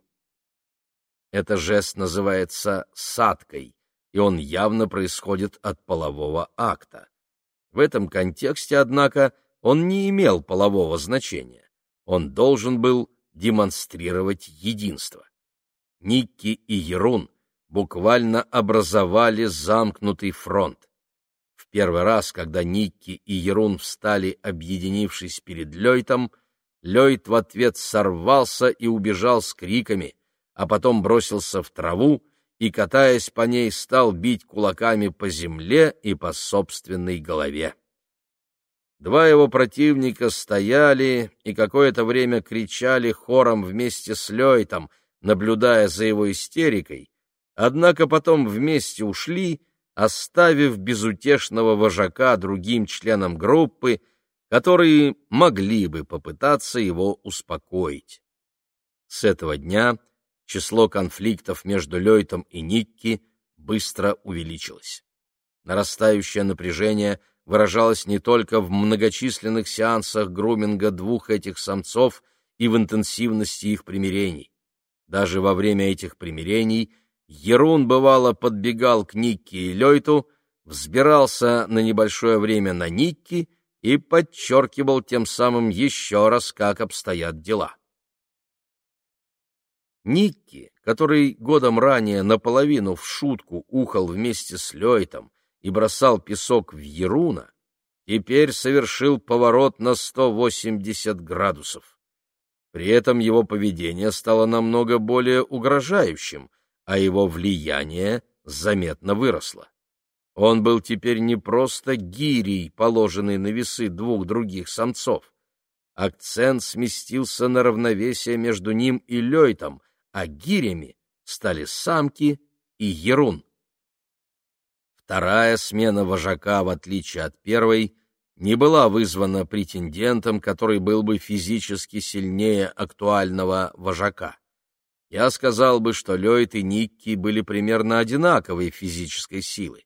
Этот жест называется садкой, и он явно происходит от полового акта. В этом контексте, однако, он не имел полового значения. Он должен был демонстрировать единство. Никки и Ерун буквально образовали замкнутый фронт. В первый раз, когда Никки и Ерун встали, объединившись перед Лейтом, Лёйд в ответ сорвался и убежал с криками, а потом бросился в траву и, катаясь по ней, стал бить кулаками по земле и по собственной голове. Два его противника стояли и какое-то время кричали хором вместе с Лёйтом, наблюдая за его истерикой, однако потом вместе ушли, оставив безутешного вожака другим членам группы, которые могли бы попытаться его успокоить. С этого дня число конфликтов между Лейтом и Никки быстро увеличилось. Нарастающее напряжение выражалось не только в многочисленных сеансах груминга двух этих самцов и в интенсивности их примирений. Даже во время этих примирений Ерун бывало подбегал к Никки и Лейту, взбирался на небольшое время на Никки и подчеркивал тем самым еще раз, как обстоят дела. Никки, который годом ранее наполовину в шутку ухал вместе с Лейтом и бросал песок в Еруна, теперь совершил поворот на 180 градусов. При этом его поведение стало намного более угрожающим, а его влияние заметно выросло. Он был теперь не просто гирей, положенный на весы двух других самцов. Акцент сместился на равновесие между ним и Лейтом, а гирями стали самки и Ерун. Вторая смена вожака, в отличие от первой, не была вызвана претендентом, который был бы физически сильнее актуального вожака. Я сказал бы, что Лёйт и Никки были примерно одинаковой физической силы.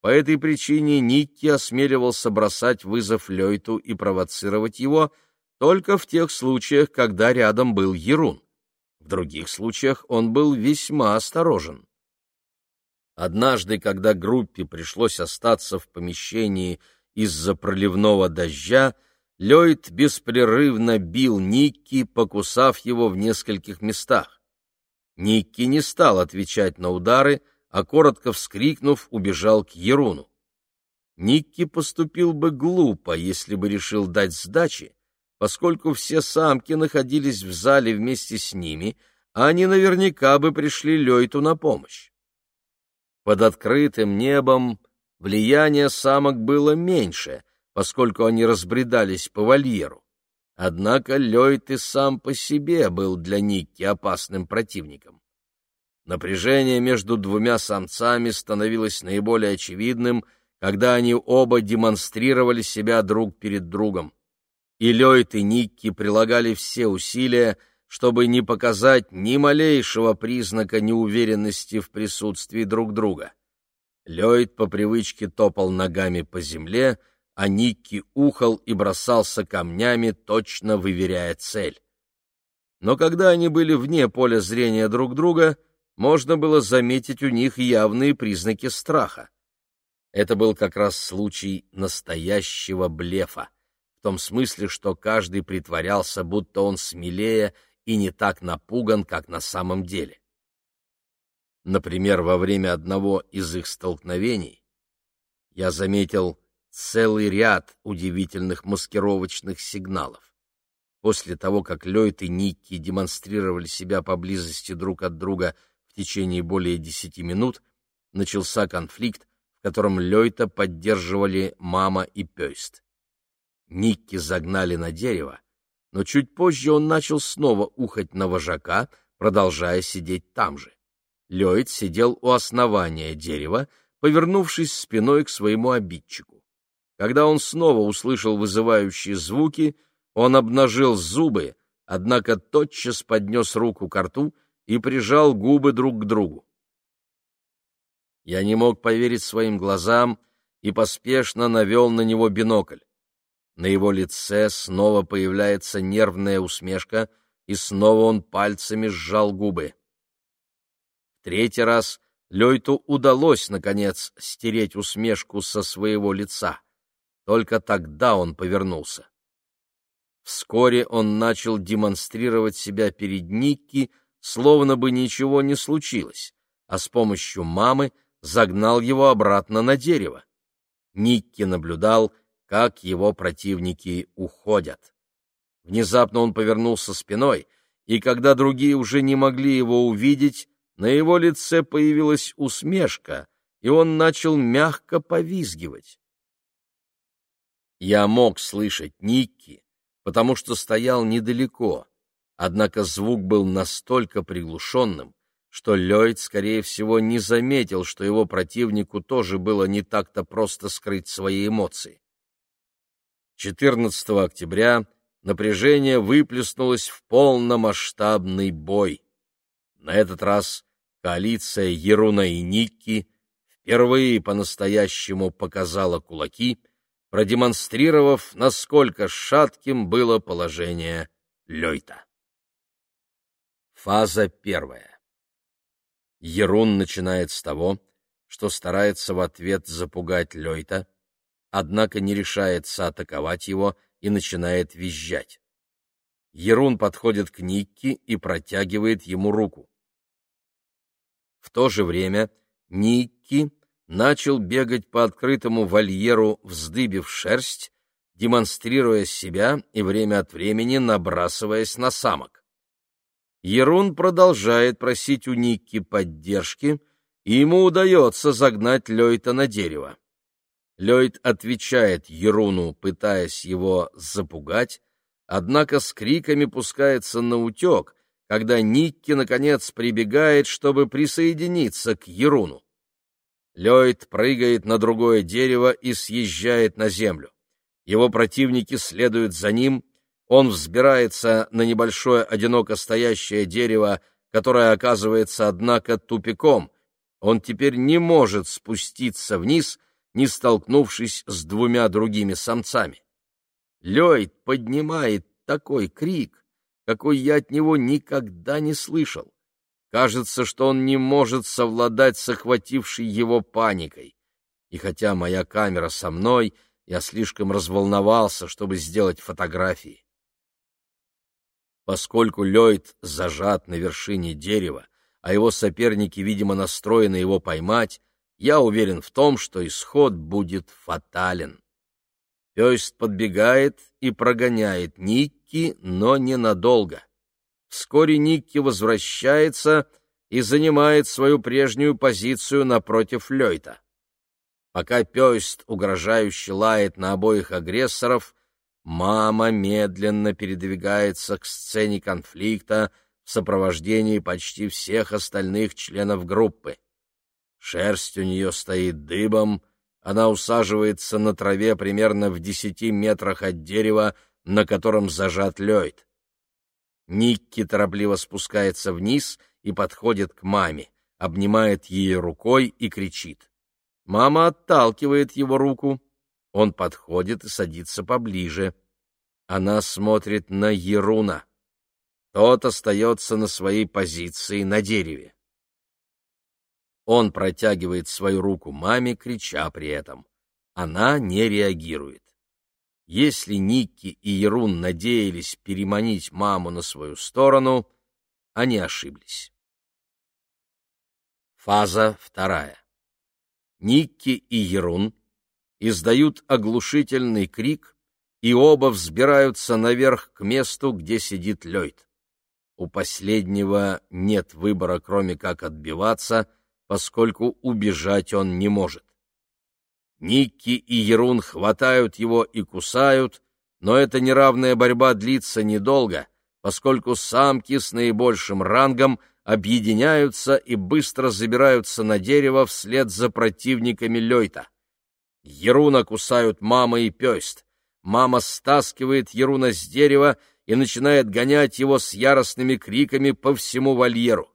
По этой причине Никки осмеливался бросать вызов Лейту и провоцировать его только в тех случаях, когда рядом был Ерун. В других случаях он был весьма осторожен. Однажды, когда группе пришлось остаться в помещении из-за проливного дождя, Лёйд беспрерывно бил Никки, покусав его в нескольких местах. Никки не стал отвечать на удары, а коротко вскрикнув, убежал к Еруну. Никки поступил бы глупо, если бы решил дать сдачи, поскольку все самки находились в зале вместе с ними, а они наверняка бы пришли Лейту на помощь. Под открытым небом влияние самок было меньше, поскольку они разбредались по вольеру. Однако Лёйт и сам по себе был для Никки опасным противником. Напряжение между двумя самцами становилось наиболее очевидным, когда они оба демонстрировали себя друг перед другом. И Лёйд и Никки прилагали все усилия, чтобы не показать ни малейшего признака неуверенности в присутствии друг друга. Лёйд по привычке топал ногами по земле, а Никки ухал и бросался камнями, точно выверяя цель. Но когда они были вне поля зрения друг друга, можно было заметить у них явные признаки страха. Это был как раз случай настоящего блефа, в том смысле, что каждый притворялся, будто он смелее и не так напуган, как на самом деле. Например, во время одного из их столкновений я заметил целый ряд удивительных маскировочных сигналов. После того, как Ллойд и Никки демонстрировали себя поблизости друг от друга в течение более десяти минут, начался конфликт, в котором Ллойта поддерживали мама и Пёйст. Никки загнали на дерево, но чуть позже он начал снова ухать на вожака, продолжая сидеть там же. Ллойд сидел у основания дерева, повернувшись спиной к своему обидчику. Когда он снова услышал вызывающие звуки, он обнажил зубы, однако тотчас поднес руку к рту и прижал губы друг к другу. Я не мог поверить своим глазам и поспешно навел на него бинокль. На его лице снова появляется нервная усмешка, и снова он пальцами сжал губы. В третий раз Лёйту удалось, наконец, стереть усмешку со своего лица. Только тогда он повернулся. Вскоре он начал демонстрировать себя перед Никки, словно бы ничего не случилось, а с помощью мамы загнал его обратно на дерево. Никки наблюдал, как его противники уходят. Внезапно он повернулся спиной, и когда другие уже не могли его увидеть, на его лице появилась усмешка, и он начал мягко повизгивать. Я мог слышать Никки, потому что стоял недалеко, однако звук был настолько приглушенным, что Ллойд, скорее всего, не заметил, что его противнику тоже было не так-то просто скрыть свои эмоции. 14 октября напряжение выплеснулось в полномасштабный бой. На этот раз коалиция Еруна и Никки впервые по-настоящему показала кулаки, продемонстрировав, насколько шатким было положение Лёйта. Фаза первая. Ерун начинает с того, что старается в ответ запугать Лёйта, однако не решается атаковать его и начинает визжать. Ерун подходит к Никки и протягивает ему руку. В то же время Никки начал бегать по открытому вольеру, вздыбив шерсть, демонстрируя себя и время от времени набрасываясь на самок. Ерун продолжает просить у Никки поддержки, и ему удается загнать Лёйта на дерево. Лёйд отвечает Еруну, пытаясь его запугать, однако с криками пускается на утек, когда Никки, наконец, прибегает, чтобы присоединиться к Еруну. Ллойд прыгает на другое дерево и съезжает на землю. Его противники следуют за ним, он взбирается на небольшое одиноко стоящее дерево, которое оказывается, однако, тупиком. Он теперь не может спуститься вниз, не столкнувшись с двумя другими самцами. Ллойд поднимает такой крик, какой я от него никогда не слышал. Кажется, что он не может совладать с охватившей его паникой. И хотя моя камера со мной, я слишком разволновался, чтобы сделать фотографии. Поскольку Ллойд зажат на вершине дерева, а его соперники, видимо, настроены его поймать, я уверен в том, что исход будет фатален. Пёст подбегает и прогоняет Никки, но ненадолго. Вскоре Никки возвращается и занимает свою прежнюю позицию напротив Лёйта. Пока Пёст угрожающе лает на обоих агрессоров, мама медленно передвигается к сцене конфликта в сопровождении почти всех остальных членов группы. Шерсть у нее стоит дыбом, она усаживается на траве примерно в десяти метрах от дерева, на котором зажат Ллойд. Никки торопливо спускается вниз и подходит к маме, обнимает ее рукой и кричит. Мама отталкивает его руку. Он подходит и садится поближе. Она смотрит на Еруна. Тот остается на своей позиции на дереве. Он протягивает свою руку маме, крича при этом. Она не реагирует. Если Никки и Ерун надеялись переманить маму на свою сторону, они ошиблись. Фаза вторая. Никки и Ерун издают оглушительный крик, и оба взбираются наверх к месту, где сидит Лёйд. У последнего нет выбора, кроме как отбиваться, поскольку убежать он не может. Никки и Ерун хватают его и кусают, но эта неравная борьба длится недолго, поскольку самки с наибольшим рангом объединяются и быстро забираются на дерево вслед за противниками Лёйта. Еруна кусают мама и пёст. Мама стаскивает Еруна с дерева и начинает гонять его с яростными криками по всему вольеру.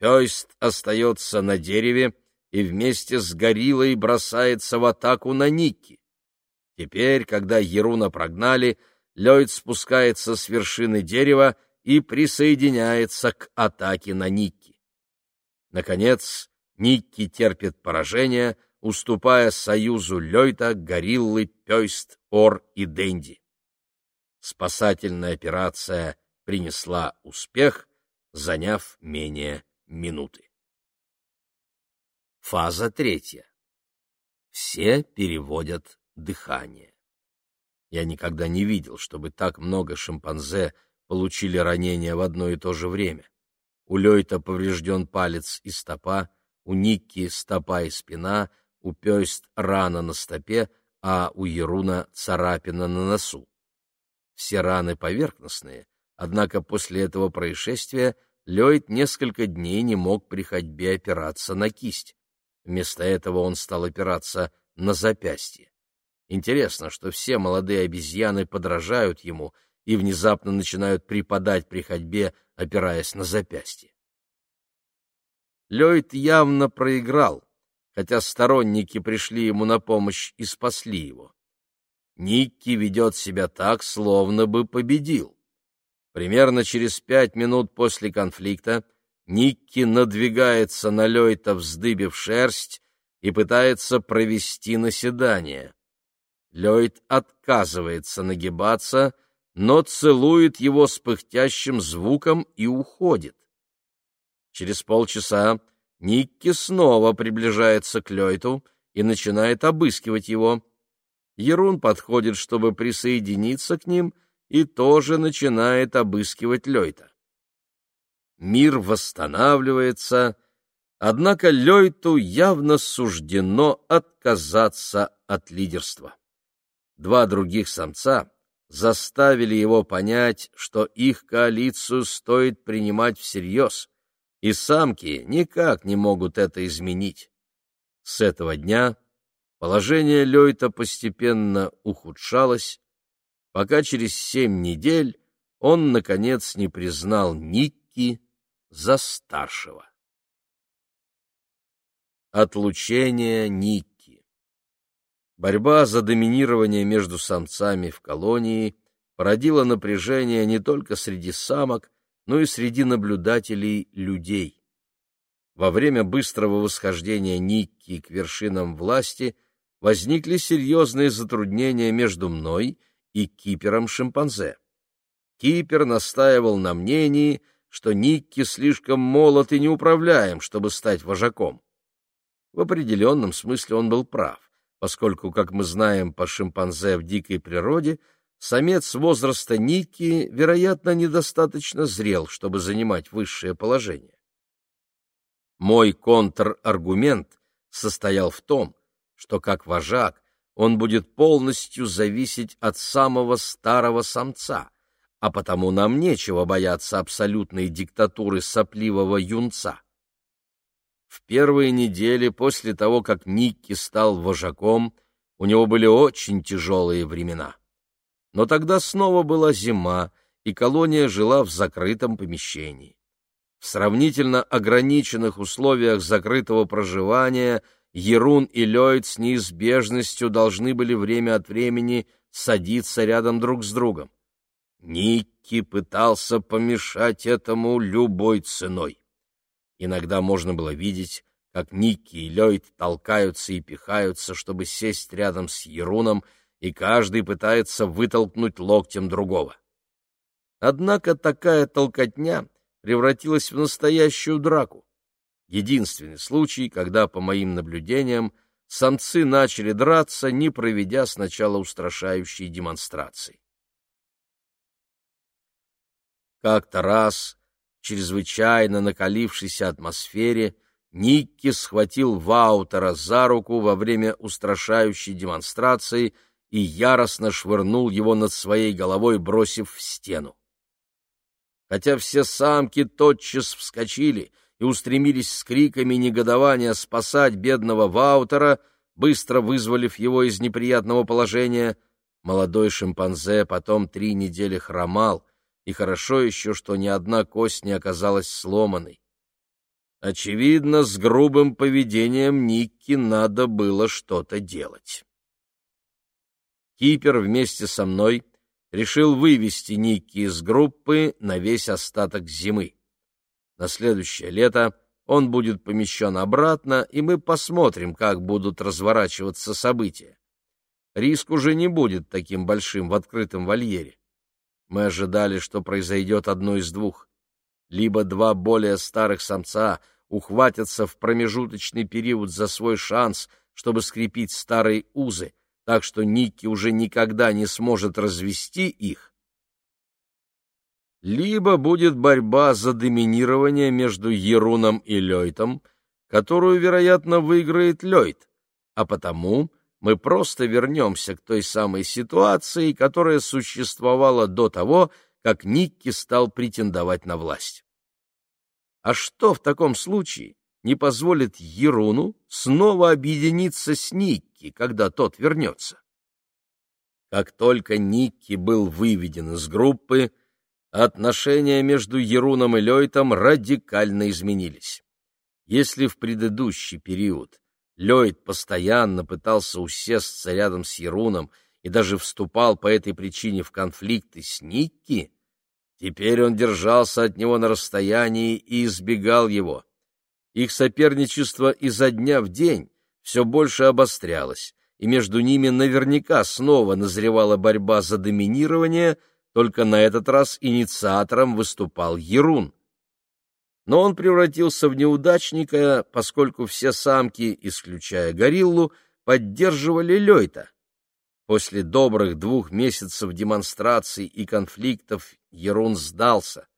Пёст остается на дереве и вместе с гориллой бросается в атаку на Никки. Теперь, когда Еруна прогнали, Лёйд спускается с вершины дерева и присоединяется к атаке на Никки. Наконец, Никки терпит поражение, уступая союзу Лёйта, Гориллы, Пёйст, Ор и Дэнди. Спасательная операция принесла успех, заняв менее минуты. Фаза третья. Все переводят дыхание. Я никогда не видел, чтобы так много шимпанзе получили ранения в одно и то же время. У Лёйта поврежден палец и стопа, у Никки стопа и спина, у Пёйст рана на стопе, а у Еруна царапина на носу. Все раны поверхностные, однако после этого происшествия Лёйд несколько дней не мог при ходьбе опираться на кисть. Вместо этого он стал опираться на запястье. Интересно, что все молодые обезьяны подражают ему и внезапно начинают припадать при ходьбе, опираясь на запястье. Ллойд явно проиграл, хотя сторонники пришли ему на помощь и спасли его. Никки ведет себя так, словно бы победил. Примерно через пять минут после конфликта Никки надвигается на Лёйта, вздыбив шерсть, и пытается провести наседание. Лёйд отказывается нагибаться, но целует его с пыхтящим звуком и уходит. Через полчаса Никки снова приближается к Лёйту и начинает обыскивать его. Ерун подходит, чтобы присоединиться к ним, и тоже начинает обыскивать Лёйта мир восстанавливается, однако Лёйту явно суждено отказаться от лидерства. Два других самца заставили его понять, что их коалицию стоит принимать всерьез, и самки никак не могут это изменить. С этого дня положение Лёйта постепенно ухудшалось, пока через семь недель он, наконец, не признал Никки за старшего. Отлучение Никки Борьба за доминирование между самцами в колонии породила напряжение не только среди самок, но и среди наблюдателей людей. Во время быстрого восхождения Никки к вершинам власти возникли серьезные затруднения между мной и кипером шимпанзе. Кипер настаивал на мнении, что Никки слишком молод и неуправляем, чтобы стать вожаком. В определенном смысле он был прав, поскольку, как мы знаем по шимпанзе в дикой природе, самец возраста Никки, вероятно, недостаточно зрел, чтобы занимать высшее положение. Мой контраргумент состоял в том, что как вожак он будет полностью зависеть от самого старого самца — а потому нам нечего бояться абсолютной диктатуры сопливого юнца. В первые недели после того, как Никки стал вожаком, у него были очень тяжелые времена. Но тогда снова была зима, и колония жила в закрытом помещении. В сравнительно ограниченных условиях закрытого проживания Ерун и Ллойд с неизбежностью должны были время от времени садиться рядом друг с другом. Никки пытался помешать этому любой ценой. Иногда можно было видеть, как Никки и Ллойд толкаются и пихаются, чтобы сесть рядом с Еруном, и каждый пытается вытолкнуть локтем другого. Однако такая толкотня превратилась в настоящую драку. Единственный случай, когда, по моим наблюдениям, самцы начали драться, не проведя сначала устрашающие демонстрации. Как-то раз, в чрезвычайно накалившейся атмосфере, Никки схватил Ваутера за руку во время устрашающей демонстрации и яростно швырнул его над своей головой, бросив в стену. Хотя все самки тотчас вскочили и устремились с криками негодования спасать бедного Ваутера, быстро вызволив его из неприятного положения, молодой шимпанзе потом три недели хромал, и хорошо еще, что ни одна кость не оказалась сломанной. Очевидно, с грубым поведением Никки надо было что-то делать. Кипер вместе со мной решил вывести Никки из группы на весь остаток зимы. На следующее лето он будет помещен обратно, и мы посмотрим, как будут разворачиваться события. Риск уже не будет таким большим в открытом вольере. Мы ожидали, что произойдет одно из двух. Либо два более старых самца ухватятся в промежуточный период за свой шанс, чтобы скрепить старые узы, так что Никки уже никогда не сможет развести их, либо будет борьба за доминирование между Еруном и Лейтом, которую, вероятно, выиграет Лейт, а потому мы просто вернемся к той самой ситуации, которая существовала до того, как Никки стал претендовать на власть. А что в таком случае не позволит Еруну снова объединиться с Никки, когда тот вернется? Как только Никки был выведен из группы, отношения между Еруном и Лейтом радикально изменились. Если в предыдущий период Ллойд постоянно пытался усесться рядом с Еруном и даже вступал по этой причине в конфликты с Никки, теперь он держался от него на расстоянии и избегал его. Их соперничество изо дня в день все больше обострялось, и между ними наверняка снова назревала борьба за доминирование, только на этот раз инициатором выступал Ерун но он превратился в неудачника, поскольку все самки, исключая гориллу, поддерживали Лёйта. После добрых двух месяцев демонстраций и конфликтов Ерун сдался,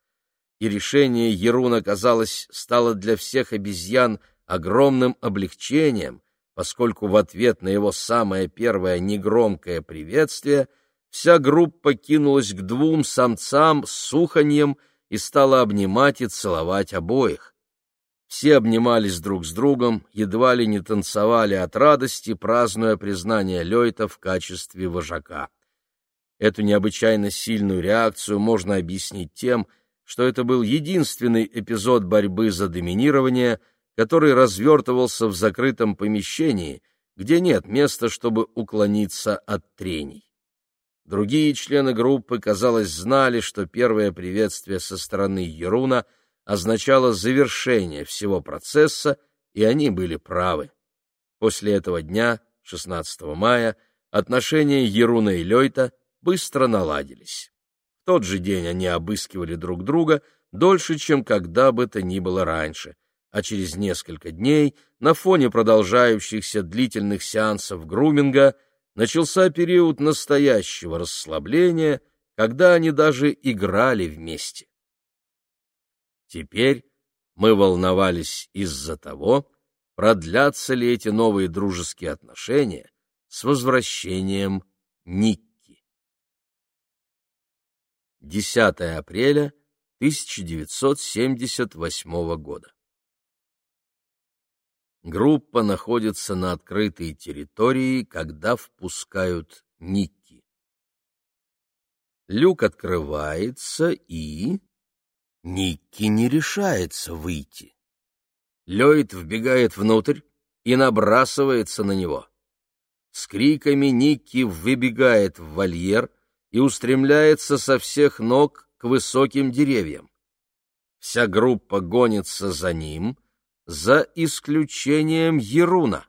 и решение Еруна, казалось, стало для всех обезьян огромным облегчением, поскольку в ответ на его самое первое негромкое приветствие вся группа кинулась к двум самцам с суханьем — и стала обнимать и целовать обоих. Все обнимались друг с другом, едва ли не танцевали от радости, празднуя признание Лёйта в качестве вожака. Эту необычайно сильную реакцию можно объяснить тем, что это был единственный эпизод борьбы за доминирование, который развертывался в закрытом помещении, где нет места, чтобы уклониться от трений. Другие члены группы, казалось, знали, что первое приветствие со стороны Еруна означало завершение всего процесса, и они были правы. После этого дня, 16 мая, отношения Еруна и Лёйта быстро наладились. В тот же день они обыскивали друг друга дольше, чем когда бы то ни было раньше, а через несколько дней, на фоне продолжающихся длительных сеансов груминга, начался период настоящего расслабления, когда они даже играли вместе. Теперь мы волновались из-за того, продлятся ли эти новые дружеские отношения с возвращением Никки. 10 апреля 1978 года. Группа находится на открытой территории, когда впускают Никки. Люк открывается, и... Никки не решается выйти. Ллойд вбегает внутрь, и набрасывается на него. С криками Никки выбегает в вольер и устремляется со всех ног к высоким деревьям. Вся группа гонится за ним, за исключением Еруна.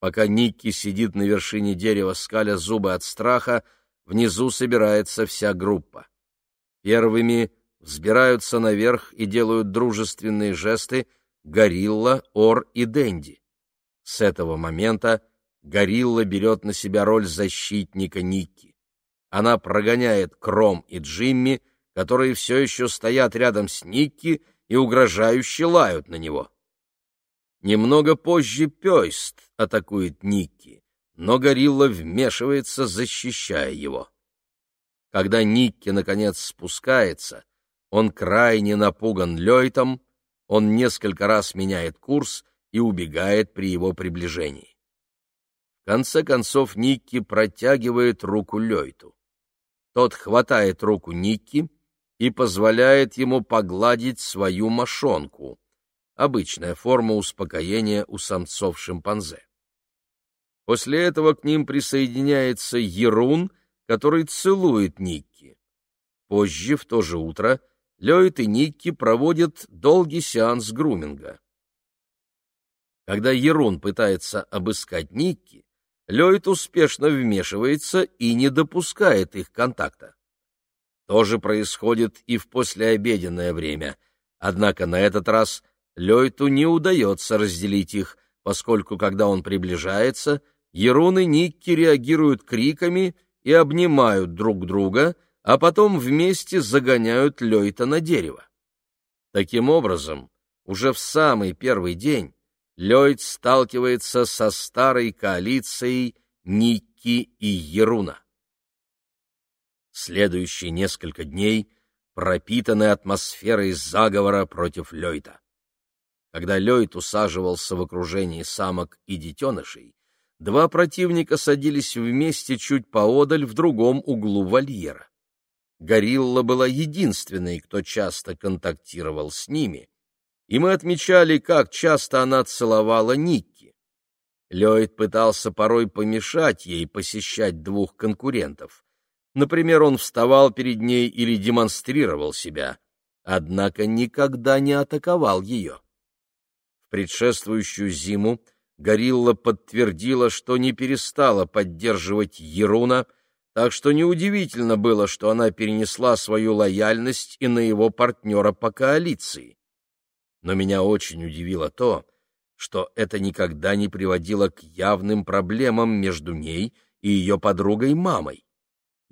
Пока Никки сидит на вершине дерева, скаля зубы от страха, внизу собирается вся группа. Первыми взбираются наверх и делают дружественные жесты Горилла, Ор и Дэнди. С этого момента Горилла берет на себя роль защитника Никки. Она прогоняет Кром и Джимми, которые все еще стоят рядом с Никки и угрожающе лают на него. Немного позже Пёйст атакует Никки, но Горилла вмешивается, защищая его. Когда Никки, наконец, спускается, он крайне напуган Лёйтом, он несколько раз меняет курс и убегает при его приближении. В конце концов Никки протягивает руку Лёйту. Тот хватает руку Никки и позволяет ему погладить свою мошонку, обычная форма успокоения у самцов-шимпанзе. После этого к ним присоединяется Ерун, который целует Никки. Позже, в то же утро, Лёйд и Никки проводят долгий сеанс груминга. Когда Ерун пытается обыскать Никки, Лёйд успешно вмешивается и не допускает их контакта. То же происходит и в послеобеденное время, однако на этот раз Лёйту не удается разделить их, поскольку, когда он приближается, Ерун и Никки реагируют криками и обнимают друг друга, а потом вместе загоняют Лёйта на дерево. Таким образом, уже в самый первый день Лёйд сталкивается со старой коалицией Никки и Еруна. Следующие несколько дней пропитаны атмосферой заговора против Лёйта. Когда Лёйд усаживался в окружении самок и детенышей, два противника садились вместе чуть поодаль в другом углу вольера. Горилла была единственной, кто часто контактировал с ними, и мы отмечали, как часто она целовала Никки. Ллойд пытался порой помешать ей посещать двух конкурентов. Например, он вставал перед ней или демонстрировал себя, однако никогда не атаковал ее. В предшествующую зиму Горилла подтвердила, что не перестала поддерживать Еруна, так что неудивительно было, что она перенесла свою лояльность и на его партнера по коалиции. Но меня очень удивило то, что это никогда не приводило к явным проблемам между ней и ее подругой-мамой.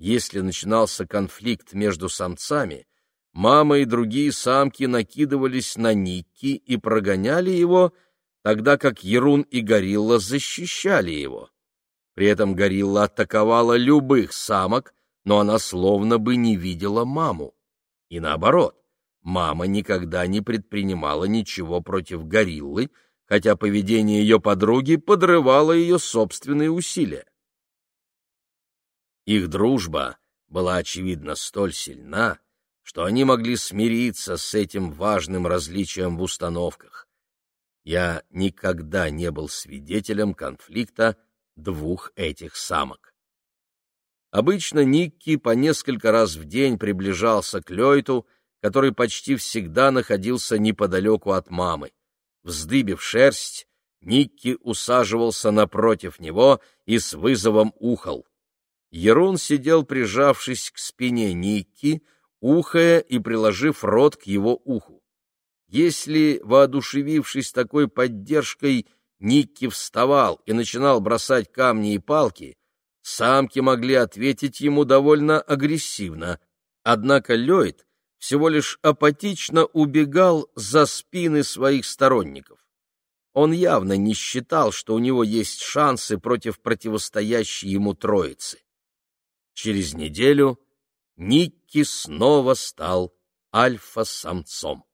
Если начинался конфликт между самцами, мама и другие самки накидывались на Никки и прогоняли его, тогда как Ерун и Горилла защищали его. При этом Горилла атаковала любых самок, но она словно бы не видела маму. И наоборот, мама никогда не предпринимала ничего против Гориллы, хотя поведение ее подруги подрывало ее собственные усилия. Их дружба была, очевидно, столь сильна, что они могли смириться с этим важным различием в установках. Я никогда не был свидетелем конфликта двух этих самок. Обычно Никки по несколько раз в день приближался к Лёйту, который почти всегда находился неподалеку от мамы. Вздыбив шерсть, Никки усаживался напротив него и с вызовом ухал. Ерун сидел, прижавшись к спине Никки, ухая и приложив рот к его уху. Если, воодушевившись такой поддержкой, Никки вставал и начинал бросать камни и палки, самки могли ответить ему довольно агрессивно, однако Ллойд всего лишь апатично убегал за спины своих сторонников. Он явно не считал, что у него есть шансы против противостоящей ему троицы. Через неделю Никки снова стал альфа-самцом.